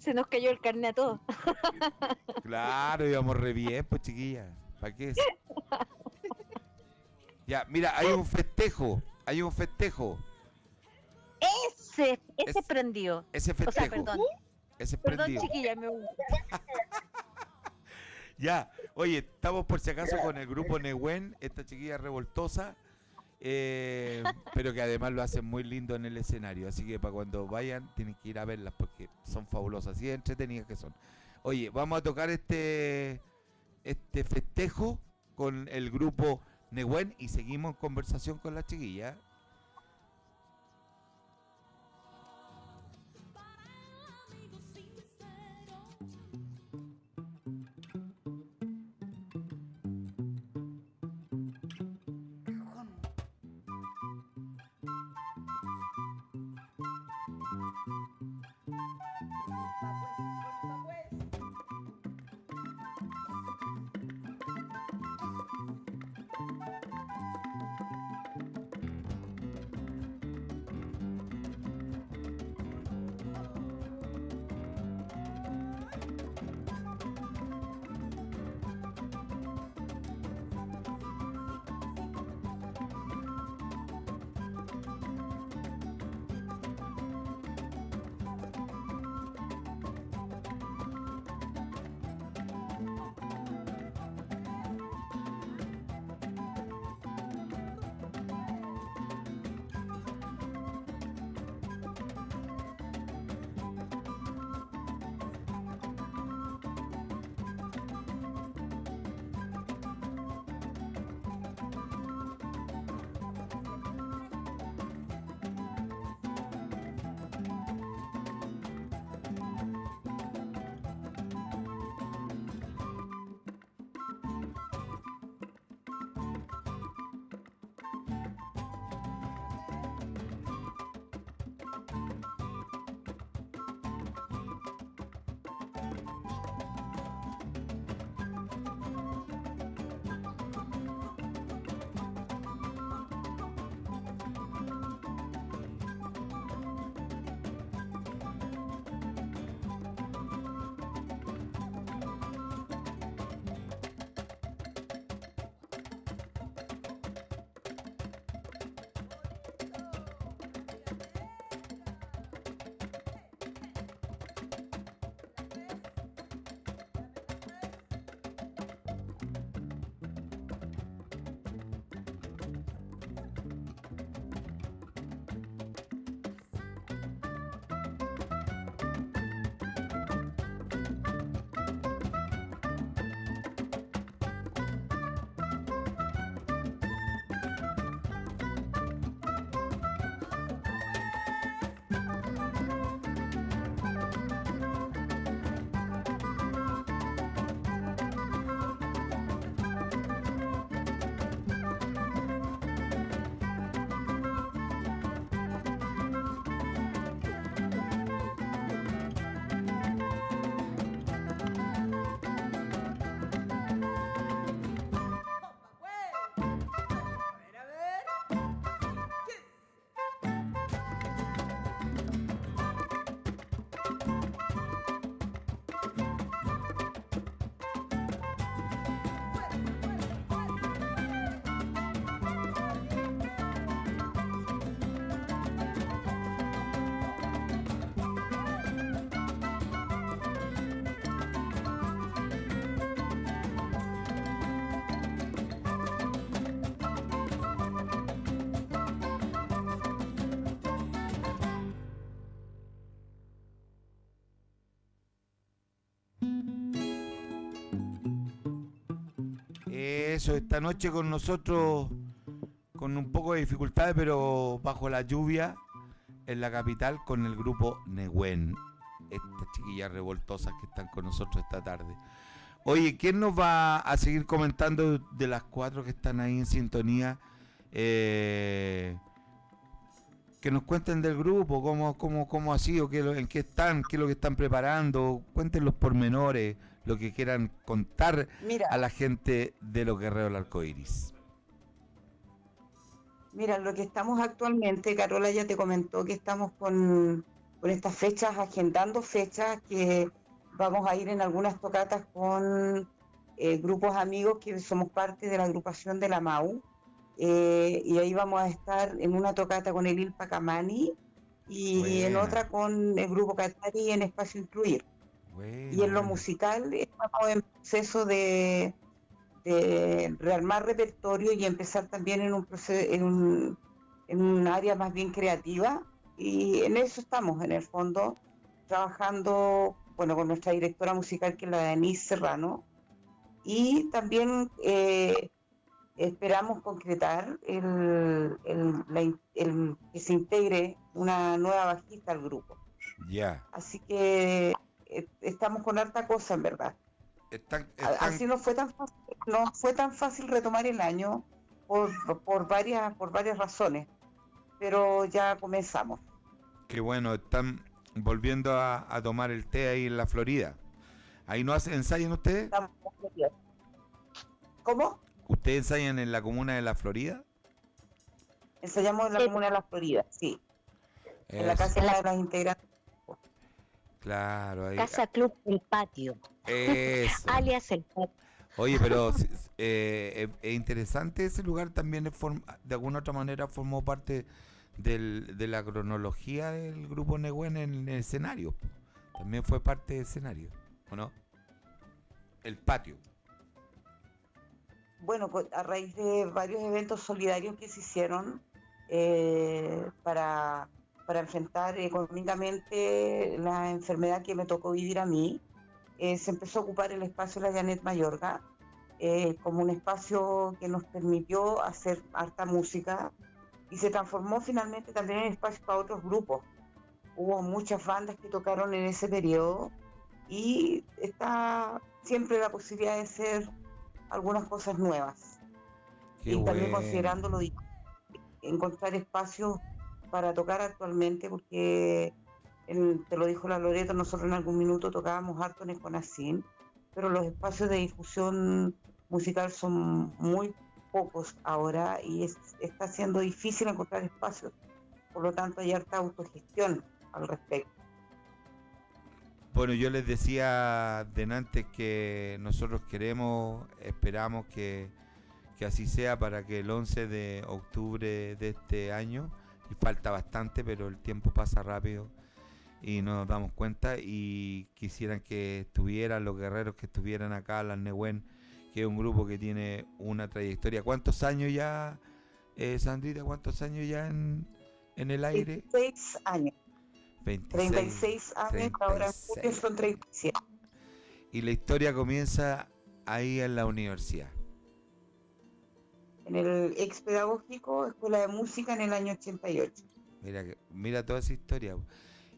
Se nos cayó el carne a todos. Claro, íbamos re bien, pues chiquilla. ¿Para qué es? Ya, mira, hay un festejo. Hay un festejo. Ese, ese Es- prendió. Ese O sea, festejo. perdón, ese perdón prendido. chiquilla, me Ya, oye, estamos por si acaso con el grupo Nehuen, esta chiquilla revoltosa, eh, pero que además lo hacen muy lindo en el escenario. Así que para cuando vayan, tienen que ir a verlas porque son fabulosas y entretenidas que son. Oye, vamos a tocar este, este festejo con el grupo Nehuen y seguimos en conversación con la chiquilla. Stop, stop, stop, Eso, esta noche con nosotros, con un poco de dificultades, pero bajo la lluvia, en la capital, con el grupo Nehuen. Estas chiquillas revoltosas que están con nosotros esta tarde. Oye, ¿quién nos va a seguir comentando de las cuatro que están ahí en sintonía? Eh, que nos cuenten del grupo, cómo, cómo, cómo ha sido, qué, en qué están, qué es lo que están preparando, cuenten los pormenores, lo que quieran contar Mira, a la gente de los guerreros del arco iris. mira, lo que estamos actualmente, Carola ya te comentó que estamos con, con estas fechas, agendando fechas que vamos a ir en algunas tocatas con eh, grupos amigos que somos parte de la agrupación de la MAU. Eh, y ahí vamos a estar en una tocata con el Ilpa Camani y en otra con el grupo Catari en Espacio Incluir. Y en lo musical estamos en proceso de, de rearmar repertorio y empezar también en un, proce- en un en un área más bien creativa. Y en eso estamos en el fondo trabajando bueno con nuestra directora musical que es la Denise Serrano. Y también eh, esperamos concretar el, el- la in- el que se integre una nueva bajista al grupo Ya. así que eh, estamos con harta cosa en verdad Están, a- están- Así no fue tan fácil, no fue tan fácil retomar el año por, por varias por varias razones, pero ya comenzamos. que bueno, están volviendo a, a tomar el té ahí en la Florida. ¿Ahí no hacen, ensayan ustedes? ¿Cómo? ¿Ustedes ensayan en la comuna de la Florida? Ensayamos en la Sí. comuna de la Florida, sí, en la casa de las integrantes. Claro, ahí. Casa Club El Patio, Eso. alias El Patio. Oye, pero si- eh, es es interesante ese lugar también, es form- de alguna otra manera formó parte del- de la cronología del grupo Nehuen en el escenario. También fue parte del escenario, ¿o no? El patio. Bueno, pues, a raíz de varios eventos solidarios que se hicieron eh, para, para enfrentar económicamente la enfermedad que me tocó vivir a mí, eh, se empezó a ocupar el espacio de la Janet Mayorga eh, como un espacio que nos permitió hacer harta música y se transformó finalmente también en espacio para otros grupos. Hubo muchas bandas que tocaron en ese periodo y está siempre la posibilidad de hacer algunas cosas nuevas Qué y también bueno. considerando lo de encontrar espacios para tocar actualmente porque te lo dijo la Loreto, nosotros en algún minuto tocábamos harto en el pero los espacios de difusión musical son muy pocos ahora y es- está siendo difícil encontrar espacios, por lo tanto hay harta autogestión al respecto. Bueno, yo les decía antes que nosotros queremos, esperamos que, que así sea para que el 11 de octubre de este año, y falta bastante, pero el tiempo pasa rápido y no nos damos cuenta, y quisieran que estuvieran los guerreros que estuvieran acá, las Nehuen, que es un grupo que tiene una trayectoria. ¿Cuántos años ya, eh, Sandrita, cuántos años ya en, en el aire? 36 años, 26. 36 años, ahora en julio 36. son 37. Y la historia comienza ahí en la universidad. en el ex pedagógico Escuela de Música en el año 88. Mira, mira toda esa historia.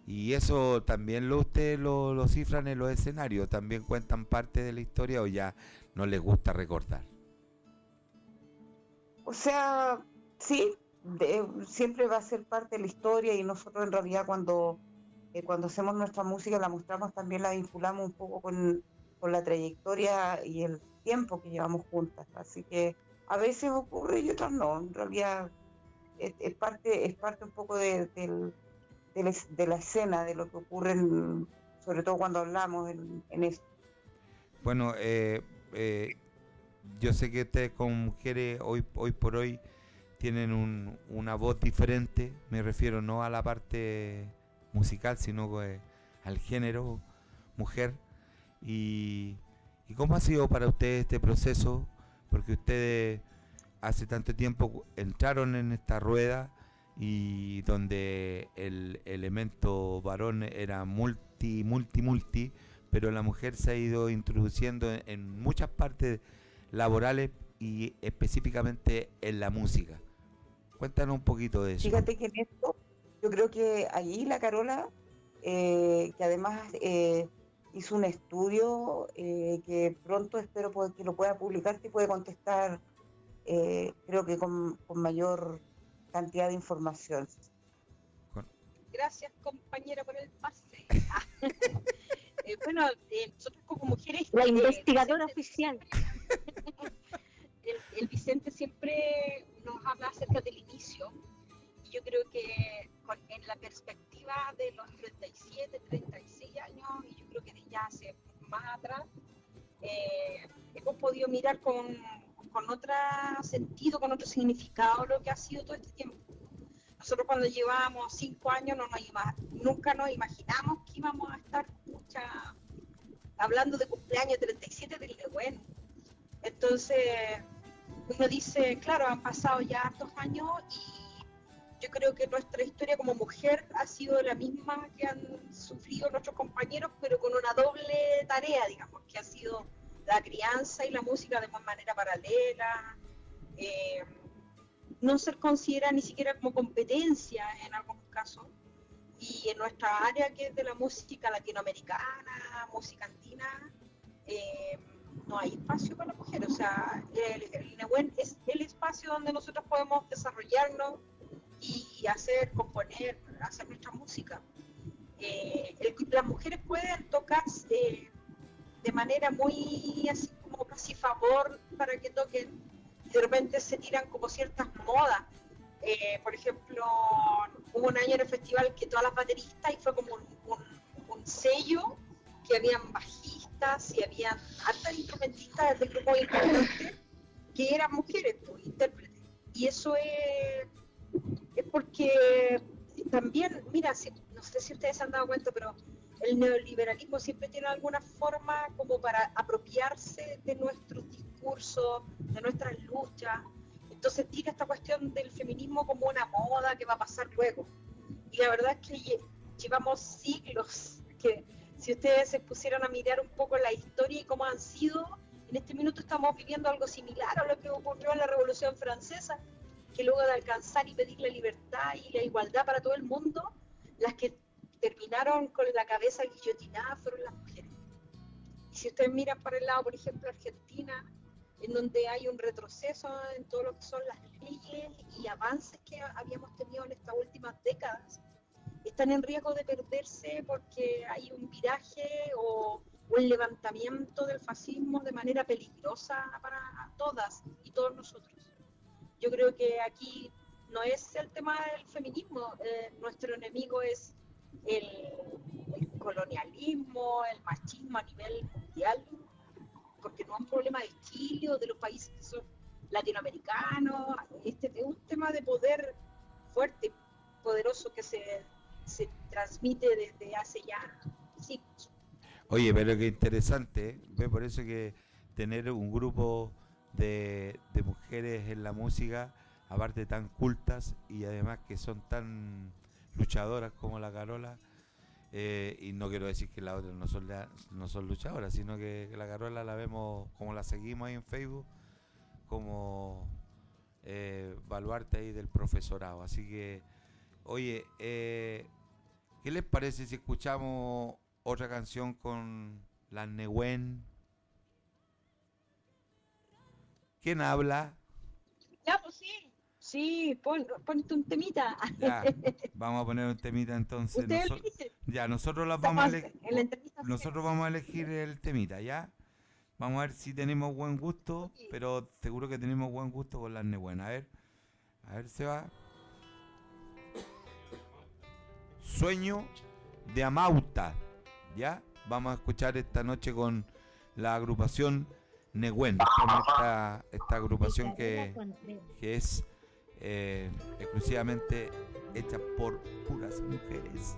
Y eso también lo ustedes lo, lo cifran en los escenarios, también cuentan parte de la historia o ya no les gusta recordar. O sea, sí, de- siempre va a ser parte de la historia y nosotros en realidad cuando, eh, cuando hacemos nuestra música la mostramos también la vinculamos un poco con, con la trayectoria y el tiempo que llevamos juntas. Así que a veces ocurre y otras no. En realidad es, parte, es parte un poco de, de de la escena, de lo que ocurre, en- sobre todo cuando hablamos en, en eso. Bueno, eh, eh, yo sé que ustedes como mujeres hoy, hoy por hoy tienen un- una voz diferente, me refiero no a la parte musical, sino que al género mujer. Y, ¿Y cómo ha sido para ustedes este proceso? Porque ustedes hace tanto tiempo entraron en esta rueda y donde el elemento varón era multi, multi, multi, pero la mujer se ha ido introduciendo en, en muchas partes laborales y específicamente en la música. Cuéntanos un poquito de eso. Fíjate que en esto, yo creo que allí la Carola, eh, que además eh, hizo un estudio eh, que pronto espero poder- que lo pueda publicar, te puede contestar, eh, creo que con, con mayor cantidad de información. Gracias, compañera, por el pase. Eh, bueno, eh, nosotros como mujeres... La eh, investigadora Vicente- oficial. el, el Vicente siempre nos habla acerca del inicio. Y yo creo que con- en la perspectiva de los 37, 36 años, y yo creo que de ya hace más atrás, eh, hemos podido mirar con, con otro sentido, con otro significado lo que ha sido todo este tiempo. Nosotros cuando llevábamos cinco años no nos ima- nunca nos imaginamos que íbamos a estar pucha, hablando de cumpleaños 37 del bueno. Entonces, uno dice, claro, han pasado ya hartos años y yo creo que nuestra historia como mujer ha sido la misma que han sufrido nuestros compañeros, pero con una doble tarea, digamos, que ha sido la crianza y la música de manera paralela. eh, no ser considerada ni siquiera como competencia en algunos casos. Y en nuestra área, que es de la música latinoamericana, música andina, eh, no hay espacio para la mujer. O sea, el, el es el espacio donde nosotros podemos desarrollarnos y hacer, componer, hacer nuestra música. Eh, las mujeres pueden tocar eh, de manera muy así como casi favor para que toquen. De repente se tiran como ciertas modas. Eh, por ejemplo, hubo un año en el festival que todas las bateristas y fue como un, un- un sello que habían bajistas y habían hartas instrumentistas del grupo importante que eran mujeres, pues, intérpretes. Y eso es, es porque también, mira, no sé si ustedes se han dado cuenta, pero el neoliberalismo siempre tiene alguna forma como para apropiarse de nuestros discursos, de nuestras luchas. Entonces tira esta cuestión del feminismo como una moda que va a pasar luego. Y la verdad es que lle- llevamos siglos que si ustedes se pusieran a mirar un poco la historia y cómo han sido, en este minuto estamos viviendo algo similar a lo que ocurrió en la Revolución Francesa, que luego de alcanzar y pedir la libertad y la igualdad para todo el mundo, las que terminaron con la cabeza guillotinada fueron las mujeres. Y si ustedes miran para el lado, por ejemplo, Argentina, en donde hay un retroceso en todo lo que son las leyes y avances que habíamos tenido en estas últimas décadas, están en riesgo de perderse porque hay un viraje o un levantamiento del fascismo de manera peligrosa para todas y todos nosotros. Yo creo que aquí no es el tema del feminismo, eh, nuestro enemigo es el, el colonialismo, el machismo a nivel mundial, porque no es un problema de Chile o de los países que son latinoamericanos, este es un tema de poder fuerte, poderoso que se, se transmite desde hace ya siglos. Oye, pero qué interesante, ¿eh? ve por eso que tener un grupo de, de mujeres en la música, aparte tan cultas y además que son tan luchadoras como la Carola, eh, y no quiero decir que las otras no son, no son luchadoras, sino que la Carola la vemos como la seguimos ahí en Facebook, como eh, baluarte ahí del profesorado. Así que, oye, eh, ¿qué les parece si escuchamos otra canción con la Nehuen? ¿Quién habla? Ya, pues sí, sí, pon, ponte un temita. Ya, vamos a poner un temita entonces. Noso- ya, nosotros las vamos a Nosotros vamos a elegir el temita, ¿ya? Vamos a ver si tenemos buen gusto, pero seguro que tenemos buen gusto con las Nehuen. A ver, a ver, se va. Sueño de Amauta, ¿ya? Vamos a escuchar esta noche con la agrupación Nehuen, con esta, esta agrupación que, que es eh, exclusivamente hecha por puras mujeres.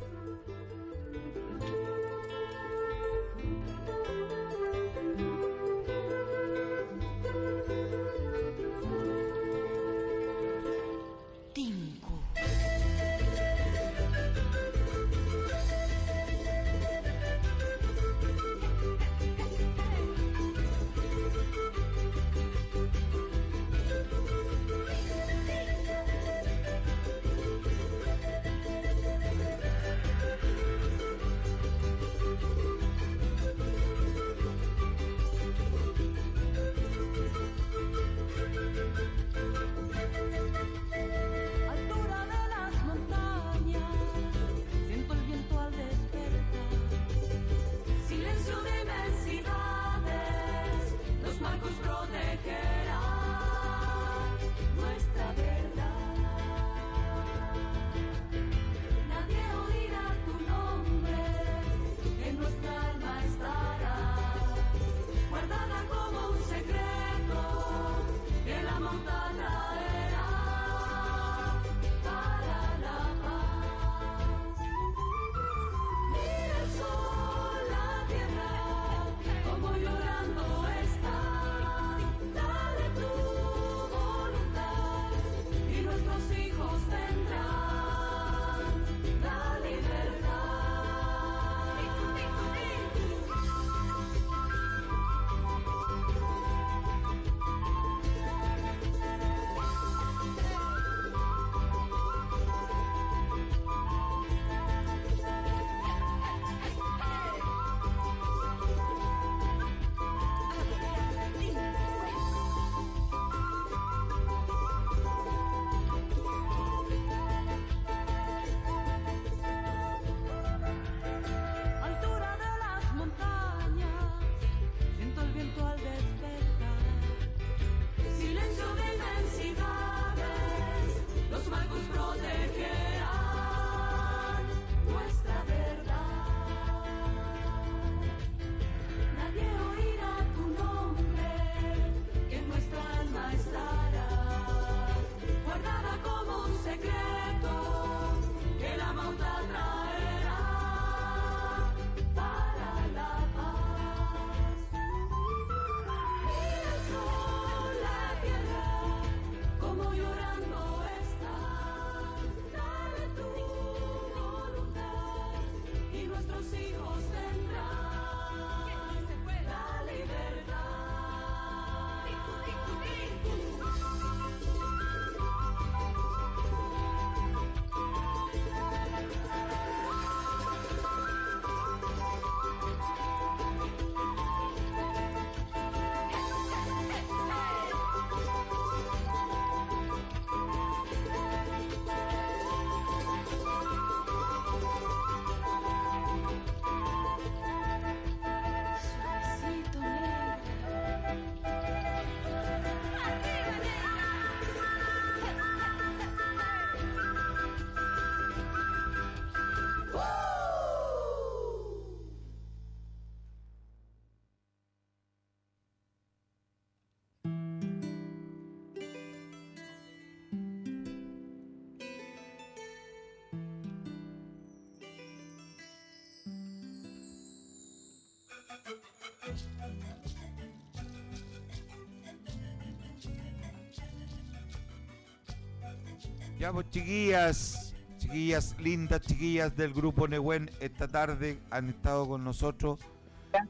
Ya pues chiquillas, chiquillas lindas, chiquillas del grupo Nehuen, esta tarde han estado con nosotros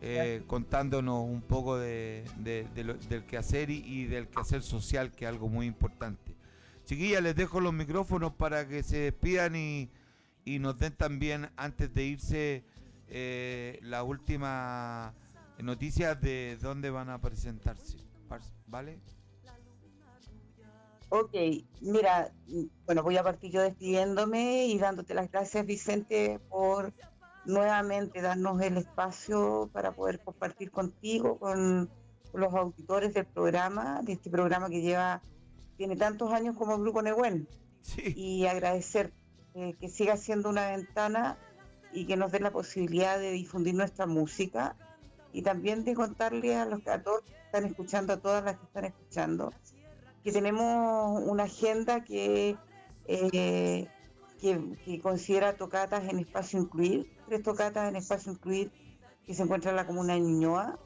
eh, contándonos un poco de, del quehacer y, y, del quehacer social, que es algo muy importante. Chiquillas, les dejo los micrófonos para que se despidan y, y nos den también, antes de irse, eh, la última noticia de dónde van a presentarse. ¿Vale? Ok, mira, bueno, voy a partir yo despidiéndome y dándote las gracias, Vicente, por nuevamente darnos el espacio para poder compartir contigo, con los auditores del programa, de este programa que lleva, tiene tantos años como Grupo Nehuen. Sí. Y agradecer eh, que siga siendo una ventana y que nos dé la posibilidad de difundir nuestra música y también de contarle a los a todos que están escuchando, a todas las que están escuchando, que tenemos una agenda que, eh, que, considera tocatas en espacio incluir, tres tocatas en espacio incluir que se encuentra en la comuna de Ñuñoa.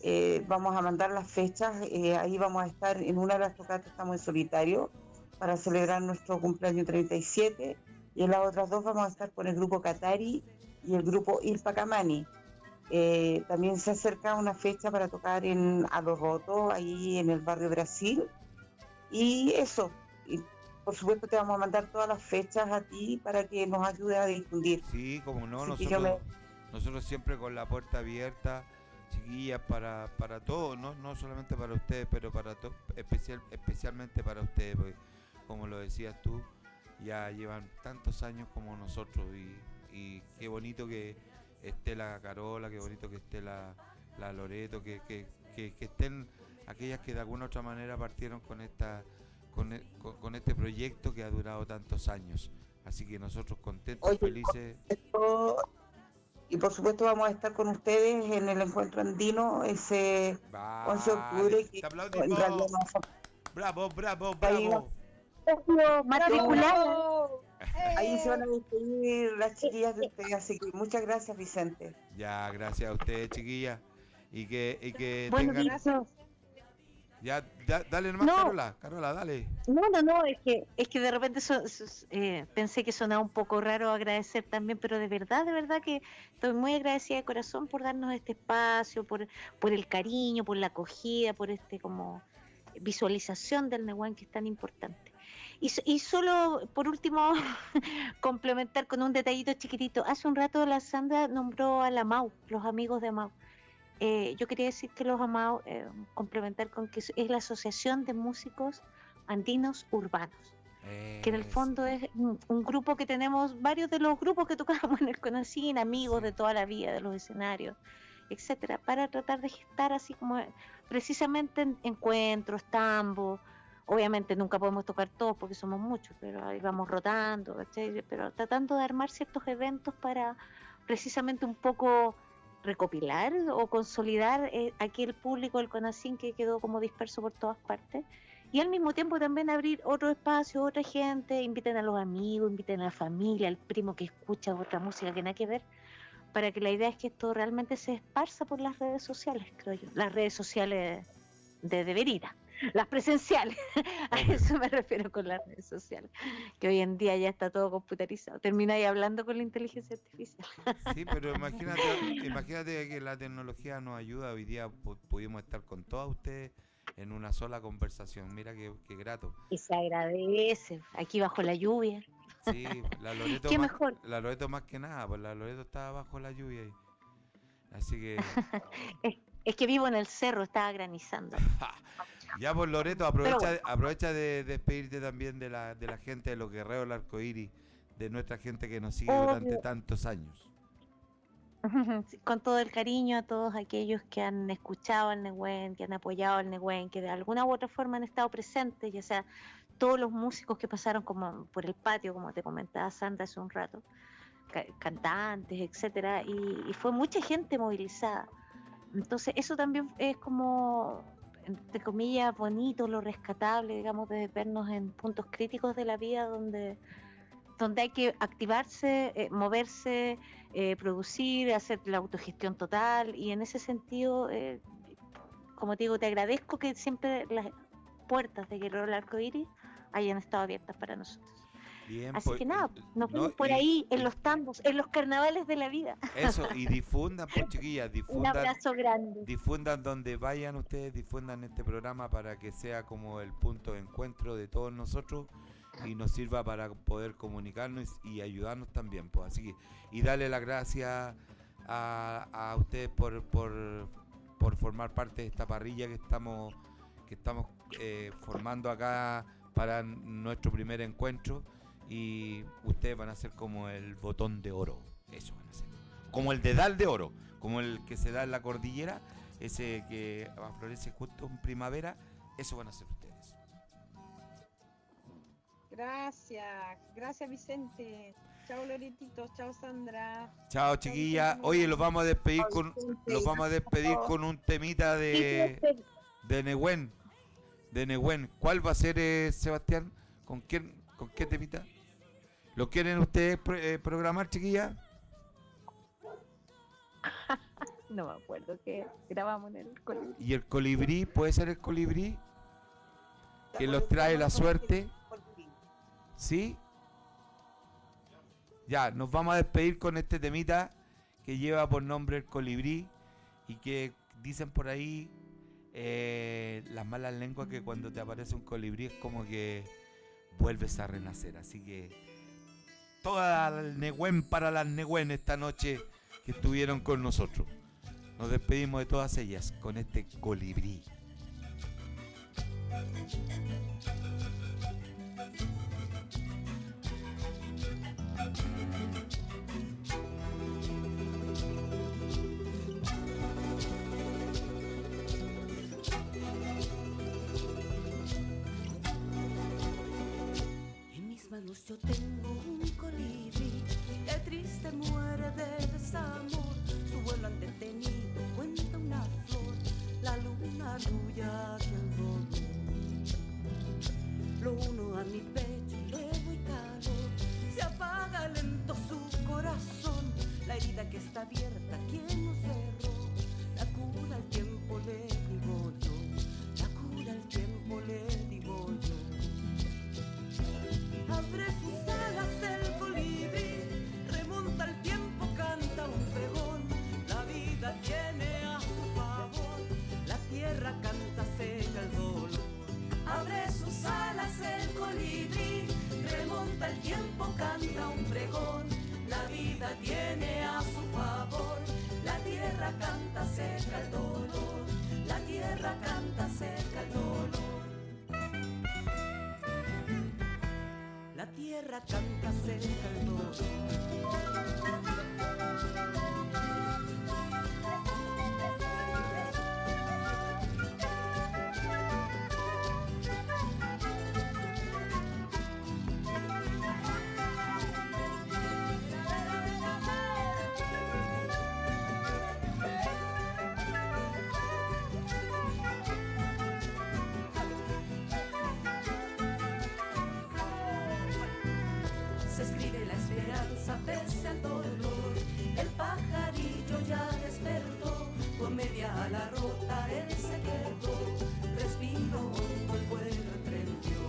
Eh, vamos a mandar las fechas, eh, ahí vamos a estar en una de las tocatas, estamos en solitario para celebrar nuestro cumpleaños 37 y en las otras dos vamos a estar con el grupo Catari y el grupo Ilpacamani. Eh, también se acerca una fecha para tocar en Ado Roto, ahí en el barrio Brasil. Y eso, y por supuesto te vamos a mandar todas las fechas a ti para que nos ayude a difundir. Sí, como no, Así nosotros, nosotros siempre con la puerta abierta, chiquillas, para, para todos, no, no solamente para ustedes, pero para to- especial, especialmente para ustedes, porque como lo decías tú, ya llevan tantos años como nosotros y, y qué bonito que esté la Carola, qué bonito que esté la, la Loreto, que, que, que, que estén aquellas que de alguna otra manera partieron con esta con, e- con- con este proyecto que ha durado tantos años. Así que nosotros contentos, Oye, felices. Esto- y por supuesto vamos a estar con ustedes en el encuentro andino ese 11 de octubre. Que Bravo, bravo, Ahí bravo. matriculada. Ahí se van a despedir las chiquillas de ustedes, así que muchas gracias Vicente. Ya, gracias a ustedes, chiquillas. Y que, y que Bueno, tengan. Víctor, Ya, ya, dale nomás, No. Carola. Carola, dale. No, no, no, es que, es que de repente so- so- eh, pensé que sonaba un poco raro agradecer también, pero de verdad, de verdad que estoy muy agradecida de corazón por darnos este espacio, por, por el cariño, por la acogida, por este como visualización del Nehuán que es tan importante. Y, y solo, por último, complementar con un detallito chiquitito. Hace un rato la Sandra nombró a la MAU, los amigos de MAU. Eh, yo quería decir que los AMAU, eh, complementar con que es la Asociación de Músicos Andinos Urbanos, que en el fondo es un, grupo que tenemos, varios de los grupos que tocamos en el Conacín, amigos de toda la vida, de los escenarios, etcétera, para tratar de gestar así como precisamente en- encuentros, tambos. Obviamente nunca podemos tocar todos porque somos muchos, pero ahí vamos rotando, pero tratando de armar ciertos eventos para precisamente un poco recopilar o consolidar eh, aquel público del CONACIN que quedó como disperso por todas partes. Y al mismo tiempo también abrir otro espacio, otra gente, inviten a los amigos, inviten a la familia, al primo que escucha otra música que nada que ver, para que la idea es que esto realmente se esparza por las redes sociales, creo yo, las redes sociales de, de verida, las presenciales, a eso me refiero con las redes sociales, que hoy en día ya está todo computarizado, termináis hablando con la inteligencia artificial. Sí, pero imagínate, imagínate que la tecnología nos ayuda. Hoy día pu- pudimos estar con todas ustedes en una sola conversación. Mira qué, qué grato. Y se agradece, aquí bajo la lluvia. Sí, la Loreto, ¿Qué más, mejor? la Loreto más que nada, pues la Loreto estaba bajo la lluvia. ahí. Así que, Es, es que vivo en el cerro, estaba granizando. Ya pues Loreto, aprovecha, aprovecha de despedirte también de la, de la gente de los guerreros del arcoíris, de nuestra gente que nos sigue durante tantos años. Con todo el cariño a todos aquellos que han escuchado al Nehuen, que han apoyado al Nehuen, que de alguna u otra forma han estado presentes, ya sea todos los músicos que pasaron como por el patio, como te comentaba Sandra hace un rato, ca- cantantes, etcétera, y, y fue mucha gente movilizada. Entonces eso también es como, entre comillas, bonito, lo rescatable, digamos, de vernos en puntos críticos de la vida donde donde hay que activarse, eh, moverse, eh, producir, hacer la autogestión total y en ese sentido, eh, como te digo, te agradezco que siempre las puertas de Guerrero del Arco Iris hayan estado abiertas para nosotros. Bien, Así pues, que nada, eh, nos no, vemos por y- ahí en los tambos, en los carnavales de la vida. Eso, y difundan, pues chiquillas, Un difundan. abrazo grande. Difundan donde vayan ustedes, difundan este programa para que sea como el punto de encuentro de todos nosotros y nos sirva para poder comunicarnos y ayudarnos también. Pues así que, y darle las gracias a, a ustedes por, por, por formar parte de esta parrilla que estamos, que estamos eh, formando acá para nuestro primer encuentro y ustedes van a ser como el botón de oro. Eso van a ser como el dedal de oro, como el que se da en la cordillera, ese que florece justo en primavera, eso van a ser ustedes. Gracias, gracias Vicente. Chao Loretito, chao Sandra. Chao chiquilla, oye, los vamos a despedir Chao, con Vicente. los vamos a despedir con un temita de de Nehuen, de Nehuen. ¿Cuál va a ser eh, Sebastián? ¿Con quién con qué temita? ¿Lo quieren ustedes eh, programar, chiquilla? No me acuerdo que grabamos en el colegio. ¿Y el colibrí? ¿Puede ser el colibrí? Que los trae la suerte. ¿Sí? Ya, nos vamos a despedir con este temita que lleva por nombre el colibrí y que dicen por ahí eh, las malas lenguas que cuando te aparece un colibrí es como que vuelves a renacer. Así que toda el Nehuen para las Nehuen esta noche que estuvieron con nosotros. Nos despedimos de todas ellas con este colibrí. Manos yo tengo un colibrí que triste muere de desamor. Su vuelo han detenido, cuenta una flor, la luna arrulla dolor. Lo uno a mi pecho y le doy calor. Se apaga lento su corazón, la herida que está abierta, ¿quién nos cerró? La cura el tiempo, le Abre sus alas el colibrí, remonta el tiempo, canta un pregón. La vida tiene a su favor, la tierra canta, seca el dolor. Abre sus alas el colibrí, remonta el tiempo, canta un pregón. La vida tiene a su favor, la tierra canta, seca el dolor. La tierra canta, seca el dolor. La tierra canta cerca el rota él se quedó. Respiro el vuelo emprendió.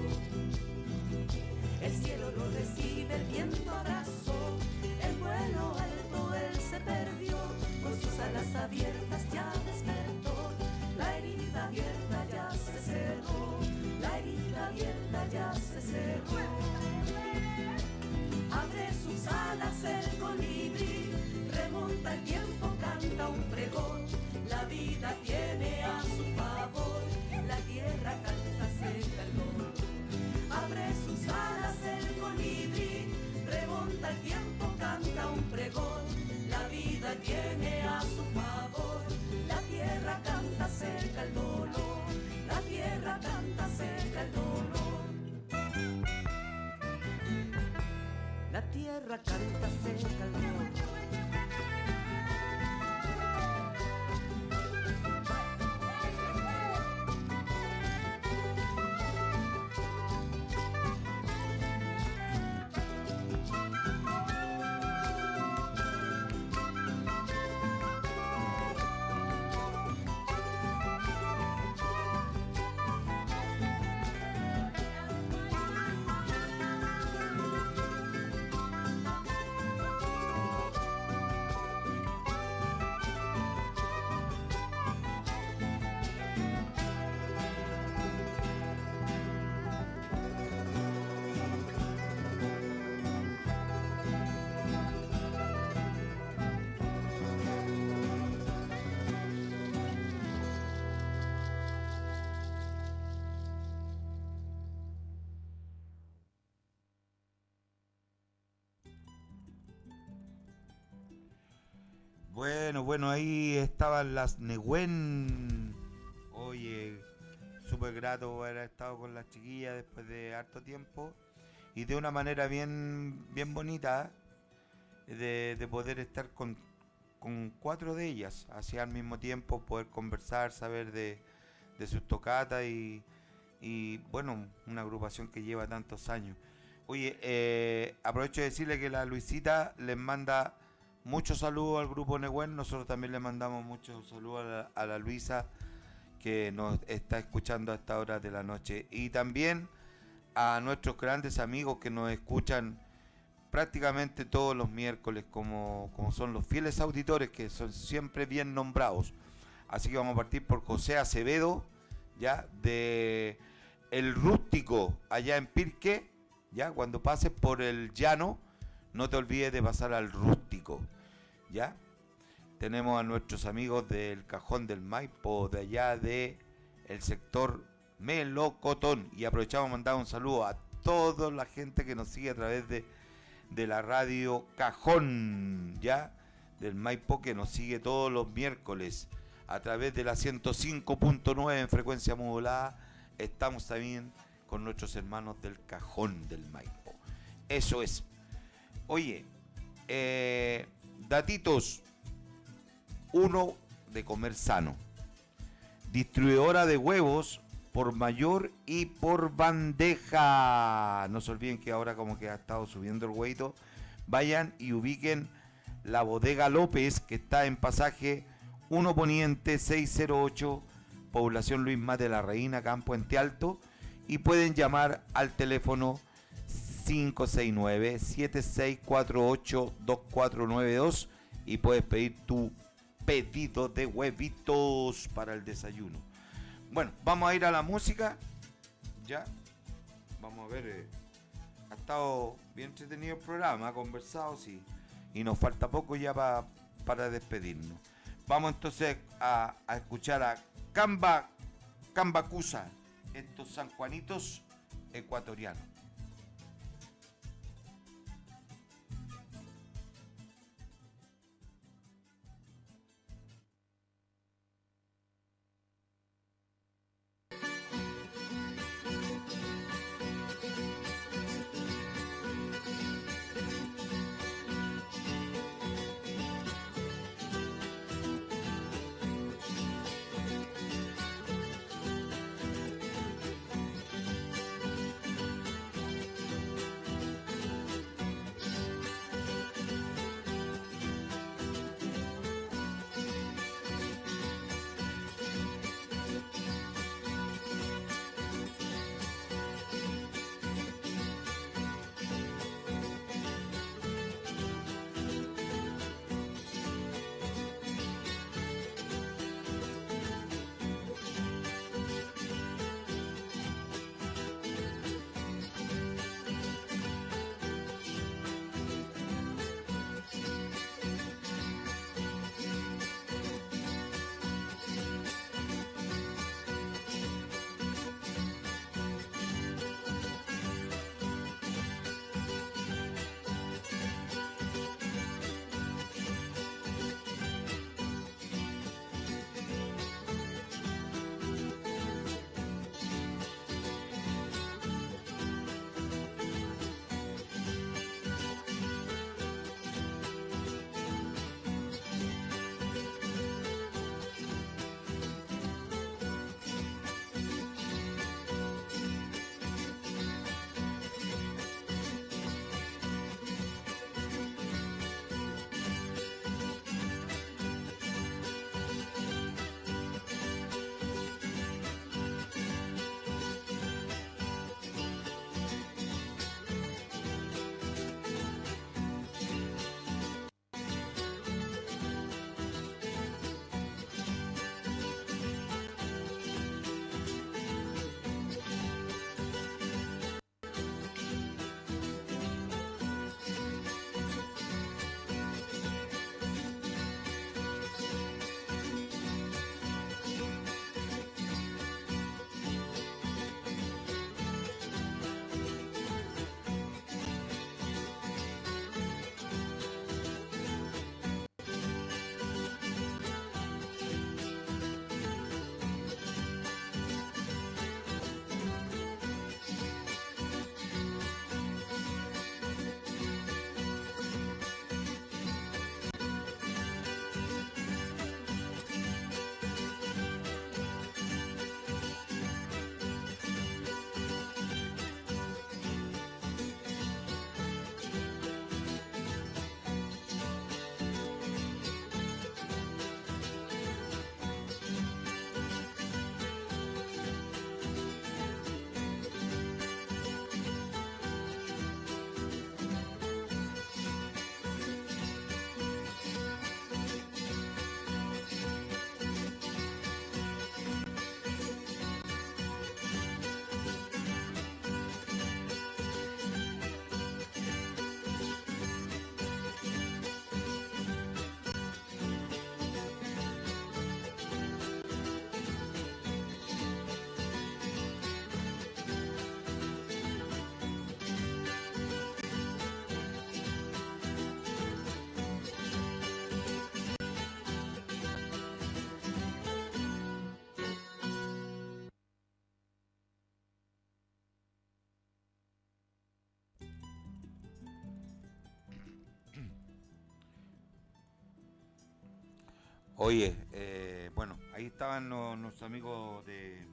El cielo lo recibe, el viento abrazó. El vuelo alto él se perdió, con sus alas abiertas ya despertó. La herida abierta ya se cerró, la herida abierta ya se cerró. Abre sus alas el colibrí, remonta el tiempo, canta un pregón. La vida tiene a su favor, la tierra canta el dolor. Abre sus alas el colibrí, remonta el tiempo, canta un pregón. La vida tiene a su favor, la tierra canta seca el dolor. La tierra canta seca el dolor. La tierra canta seca el dolor. Bueno, bueno, ahí estaban las Nehuen. Oye, súper grato haber estado con las chiquillas después de harto tiempo. Y de una manera bien, bien bonita, de, de poder estar con, con cuatro de ellas, así al mismo tiempo, poder conversar, saber de, de sus tocatas y, y, bueno, una agrupación que lleva tantos años. Oye, eh, aprovecho de decirle que la Luisita les manda muchos saludos al grupo Nehuen. Nosotros también le mandamos muchos saludos a la, Luisa que nos está escuchando a esta hora de la noche. Y también a nuestros grandes amigos que nos escuchan prácticamente todos los miércoles, como, como son los fieles auditores que son siempre bien nombrados. Así que vamos a partir por José Acevedo, ya, de El Rústico, allá en Pirque, ya, cuando pases por el llano, no te olvides de pasar al Rústico, ya. Tenemos a nuestros amigos del Cajón del Maipo, de allá de el sector Melocotón. Y aprovechamos mandar un saludo a toda la gente que nos sigue a través de, de la radio Cajón, ya, del Maipo, que nos sigue todos los miércoles a través de la 105.9 en frecuencia modulada. Estamos también con nuestros hermanos del Cajón del Maipo. Eso es. Oye, eh, datitos. Uno de comer sano. Distribuidora de huevos por mayor y por bandeja. No se olviden que ahora como que ha estado subiendo el hueito. Vayan y ubiquen la bodega López que está en pasaje 1 Poniente 608, población Luis Mate de la Reina, Campo Ente Alto. Y pueden llamar al teléfono 569-7648-2492 y puedes pedir tu pedido de huevitos para el desayuno. Bueno, vamos a ir a la música. Ya. Vamos a ver. eh, ha estado bien entretenido el programa, ha conversado, sí. Y nos falta poco ya pa- para despedirnos. Vamos entonces a, a escuchar a Camba, Cambacusa, estos sanjuanitos ecuatorianos. Oye, eh, bueno, ahí estaban los- nuestros amigos de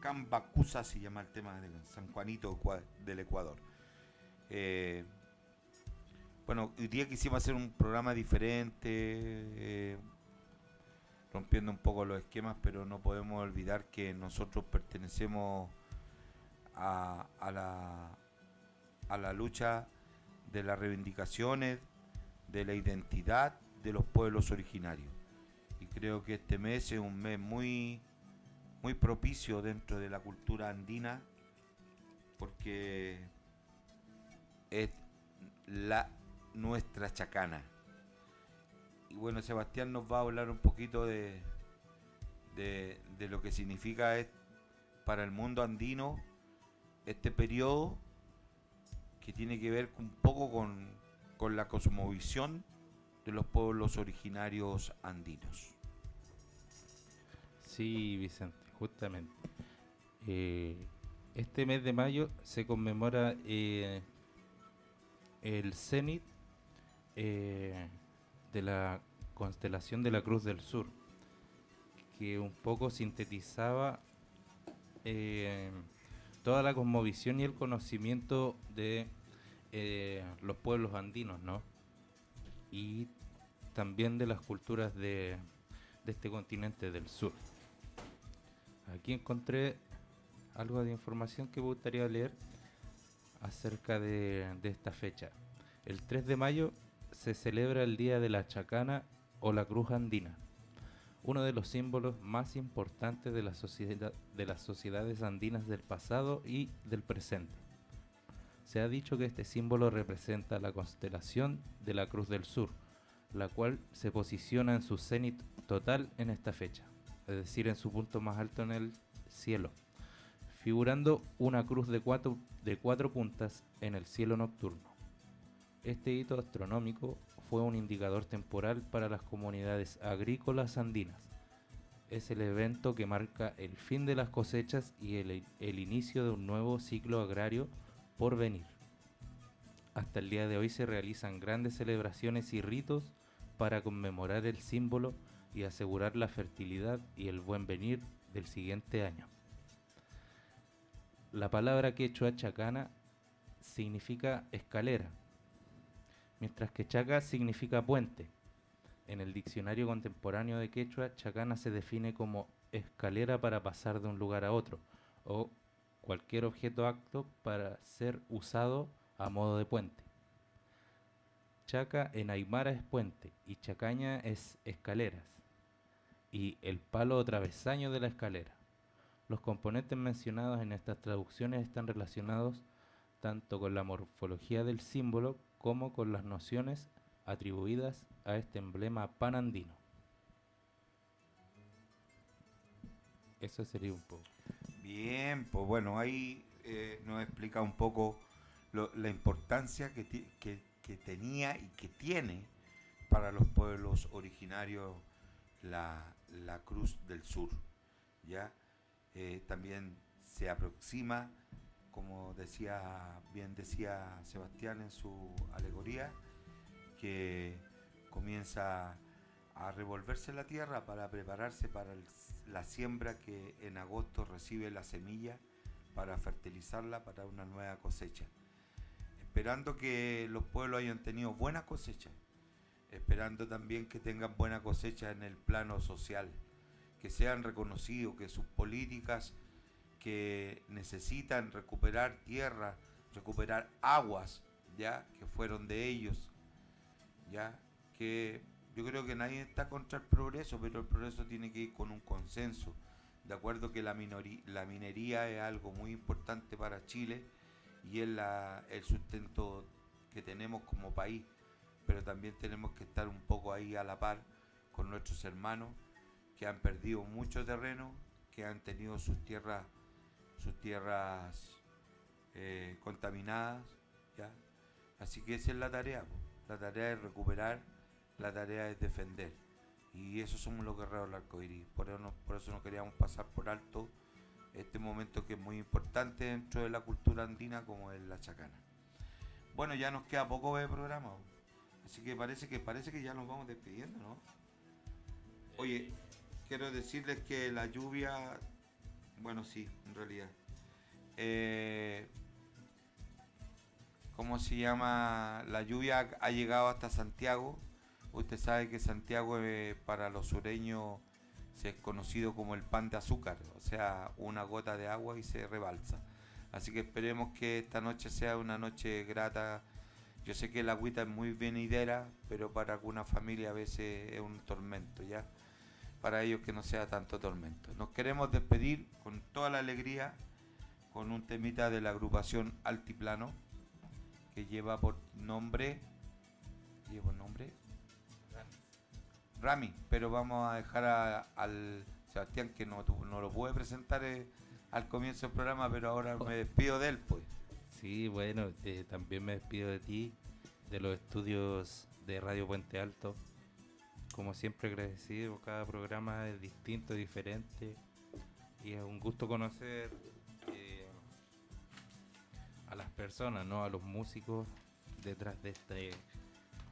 Cambacusa, se llama el tema de San Juanito del Ecuador. Eh, bueno, hoy día quisimos hacer un programa diferente, eh, rompiendo un poco los esquemas, pero no podemos olvidar que nosotros pertenecemos a la lucha de las reivindicaciones, de la identidad de los pueblos originarios. Creo que este mes es un mes muy, muy propicio dentro de la cultura andina, porque es la nuestra chacana. Y bueno, Sebastián nos va a hablar un poquito de, de, lo que significa para el mundo andino este periodo que tiene que ver un poco con, con la cosmovisión de los pueblos originarios andinos. Sí, Vicente, justamente. Eh, este mes de mayo se conmemora eh, el cenit eh, de la constelación de la Cruz del Sur, que un poco sintetizaba toda la cosmovisión y el conocimiento de los pueblos andinos, ¿no? Y también de las culturas de este continente del sur. Aquí encontré algo de información que me gustaría leer acerca de, esta fecha. El 3 de mayo se celebra el Día de la Chacana o la Cruz Andina, uno de los símbolos más importantes de, de las sociedades andinas del pasado y del presente. Se ha dicho que este símbolo representa la constelación de la Cruz del Sur, la cual se posiciona en su cenit total en esta fecha, es decir, en su punto más alto en el cielo, figurando una cruz de cuatro, de cuatro puntas en el cielo nocturno. Este hito astronómico fue un indicador temporal para las comunidades agrícolas andinas. Es el evento que marca el fin de las cosechas y el, el inicio de un nuevo ciclo agrario por venir. Hasta el día de hoy se realizan grandes celebraciones y ritos para conmemorar el símbolo y asegurar la fertilidad y el buen venir del siguiente año. La palabra quechua chacana significa escalera, mientras que chaca significa puente. En el diccionario contemporáneo de quechua, chacana se define como escalera para pasar de un lugar a otro, o cualquier objeto acto para ser usado a modo de puente. Chaca en Aymara es puente y chacaña es escaleras y el palo travesaño de la escalera. Los componentes mencionados en estas traducciones están relacionados tanto con la morfología del símbolo como con las nociones atribuidas a este emblema panandino. Eso sería un poco. Bien, pues bueno, ahí eh, nos explica un poco lo- la importancia que- que tenía y que tiene para los pueblos originarios la, la Cruz del Sur. ¿ya? Eh, también se aproxima, como decía, bien decía Sebastián en su alegoría, que comienza a revolverse la tierra para prepararse para la siembra que en agosto recibe la semilla para fertilizarla para una nueva cosecha. Esperando que los pueblos hayan tenido buena cosecha, esperando también que tengan buena cosecha en el plano social, que sean reconocidos, que sus políticas que necesitan recuperar tierra, recuperar aguas, ya que fueron de ellos, ya que yo creo que nadie está contra el progreso, pero el progreso tiene que ir con un consenso. De acuerdo que la, la minería es algo muy importante para Chile y es la- el sustento que tenemos como país, pero también tenemos que estar un poco ahí a la par con nuestros hermanos que han perdido mucho terreno, que han tenido sus tierras, sus tierras eh, contaminadas, ¿ya? Así que esa es la tarea, la tarea es recuperar, la tarea es defender. Y eso somos los guerreros del arcoíris. Por eso, no, por eso no queríamos pasar por alto este momento que es muy importante dentro de la cultura andina como es la chacana. Bueno, ya nos queda poco de programa. Así que parece que parece que ya nos vamos despidiendo, ¿no? Oye, quiero decirles que la lluvia, bueno, sí, en realidad. Eh, ¿Cómo se llama? La lluvia ha llegado hasta Santiago. Usted sabe que Santiago eh, para los sureños se es conocido como el pan de azúcar, o sea, una gota de agua y se rebalsa. Así que esperemos que esta noche sea una noche grata. Yo sé que la agüita es muy venidera, pero para alguna familia a veces es un tormento, ¿ya? Para ellos que no sea tanto tormento. Nos queremos despedir con toda la alegría con un temita de la agrupación Altiplano que lleva por nombre lleva por nombre Rami, pero vamos a dejar a- al Sebastián que no, no lo pude presentar eh, al comienzo del programa, pero ahora me despido de él, pues. Sí, bueno, eh, también me despido de ti, de los estudios de Radio Puente Alto. Como siempre agradecido, cada programa es distinto, diferente. Y es un gusto conocer eh, a las personas, ¿no? a los músicos detrás de este,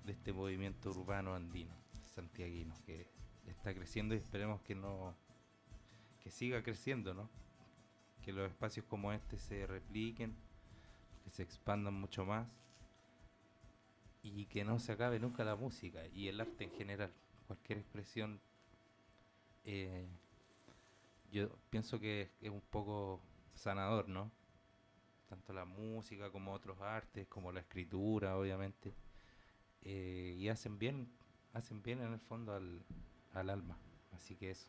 de este movimiento urbano andino, santiaguino, que está creciendo y esperemos que no que siga creciendo, ¿no? Que los espacios como este se repliquen, se expandan mucho más y que no se acabe nunca la música y el arte en general. Cualquier expresión, eh, yo pienso que es, un poco sanador, ¿no? Tanto la música como otros artes, como la escritura, obviamente. eh, y hacen bien, hacen bien en el fondo al, al alma. Así que eso.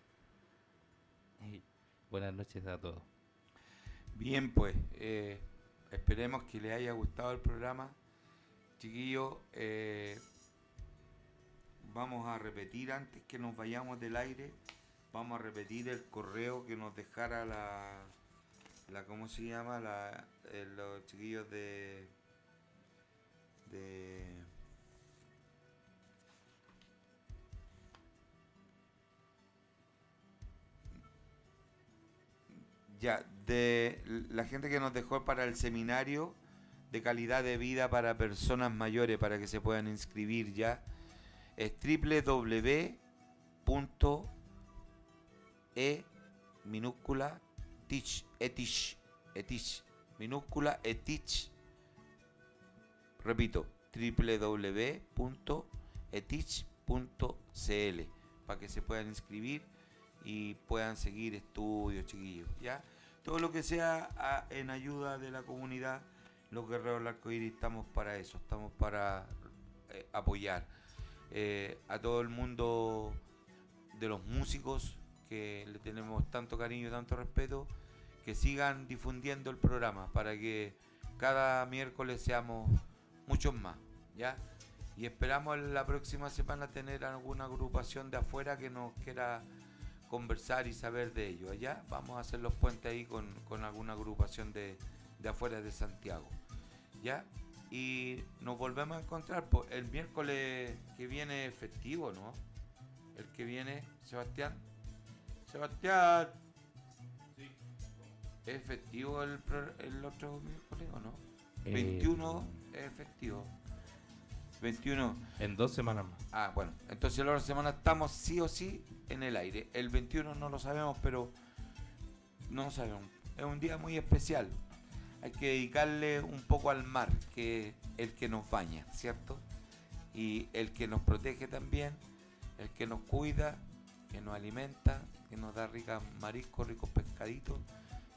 Y buenas noches a todos. Bien, pues, eh, esperemos que les haya gustado el programa. Chiquillos, eh, vamos a repetir antes que nos vayamos del aire, vamos a repetir el correo que nos dejara la, la ¿cómo se llama? La, eh, los chiquillos de, de Ya, de la gente que nos dejó para el seminario de calidad de vida para personas mayores para que se puedan inscribir ya es www.e minúscula teach etich etich minúscula etich repito www.etich.cl para que se puedan inscribir y puedan seguir estudios, chiquillos, ¿ya? Todo lo que sea en ayuda de la comunidad, los guerreros del arcoíris estamos para eso, estamos para eh, apoyar eh, a todo el mundo de los músicos que le tenemos tanto cariño y tanto respeto, que sigan difundiendo el programa para que cada miércoles seamos muchos más, ¿ya? Y esperamos la próxima semana tener alguna agrupación de afuera que nos quiera conversar y saber de ello. Allá vamos a hacer los puentes ahí con, con alguna agrupación de, de afuera de Santiago. ¿Ya? Y nos volvemos a encontrar. pues, el miércoles que viene es festivo, ¿no? El que viene, Sebastián. Sebastián. ¿Es festivo el, pro- el otro miércoles o no? Eh, 21 es festivo. 21. En dos semanas más. Ah, bueno. Entonces la otra semana estamos sí o sí en el aire. El 21 no lo sabemos, pero no lo sabemos. Es un día muy especial. Hay que dedicarle un poco al mar, que es el que nos baña, ¿cierto? Y el que nos protege también, el que nos cuida, que nos alimenta, que nos da ricas mariscos, ricos pescaditos,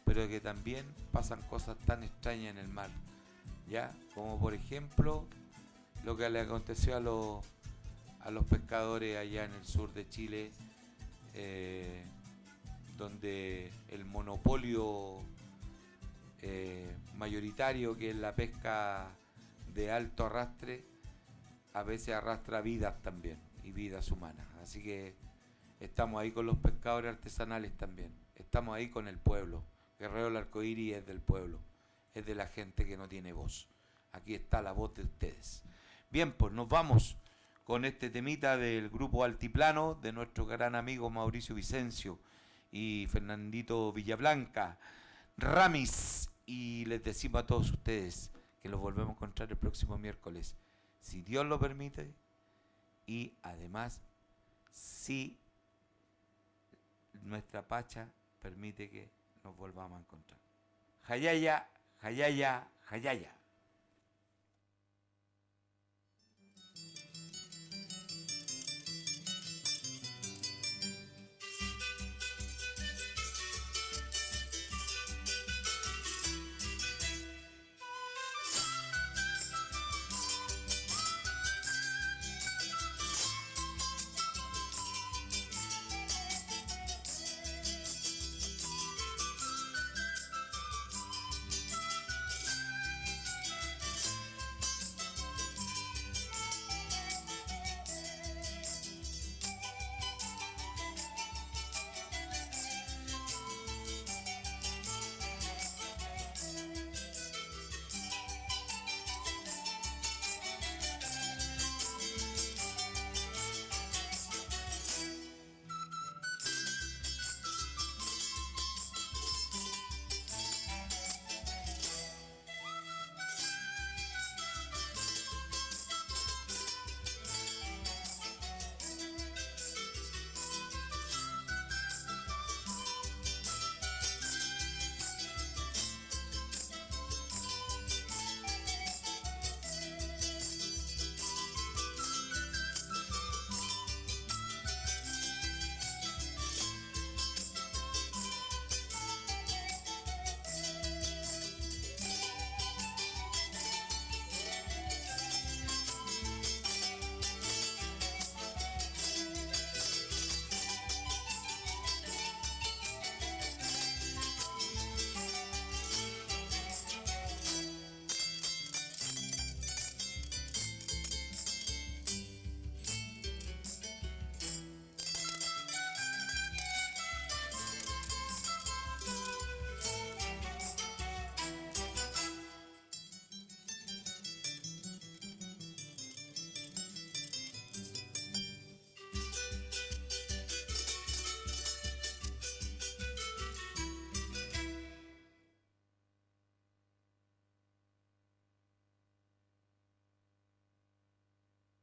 pero que también pasan cosas tan extrañas en el mar, ¿ya? Como por ejemplo lo que le aconteció a los a los pescadores allá en el sur de Chile, eh, donde el monopolio eh, mayoritario que es la pesca de alto arrastre, a veces arrastra vidas también y vidas humanas. Así que estamos ahí con los pescadores artesanales también. Estamos ahí con el pueblo. Guerrero del Arcoíris es del pueblo, es de la gente que no tiene voz. Aquí está la voz de ustedes. Bien, pues nos vamos con este temita del grupo Altiplano de nuestro gran amigo Mauricio Vicencio y Fernandito Villablanca, Ramis. Y les decimos a todos ustedes que los volvemos a encontrar el próximo miércoles, si Dios lo permite. Y además, si nuestra Pacha permite que nos volvamos a encontrar. Jayaya, Jayaya, Jayaya.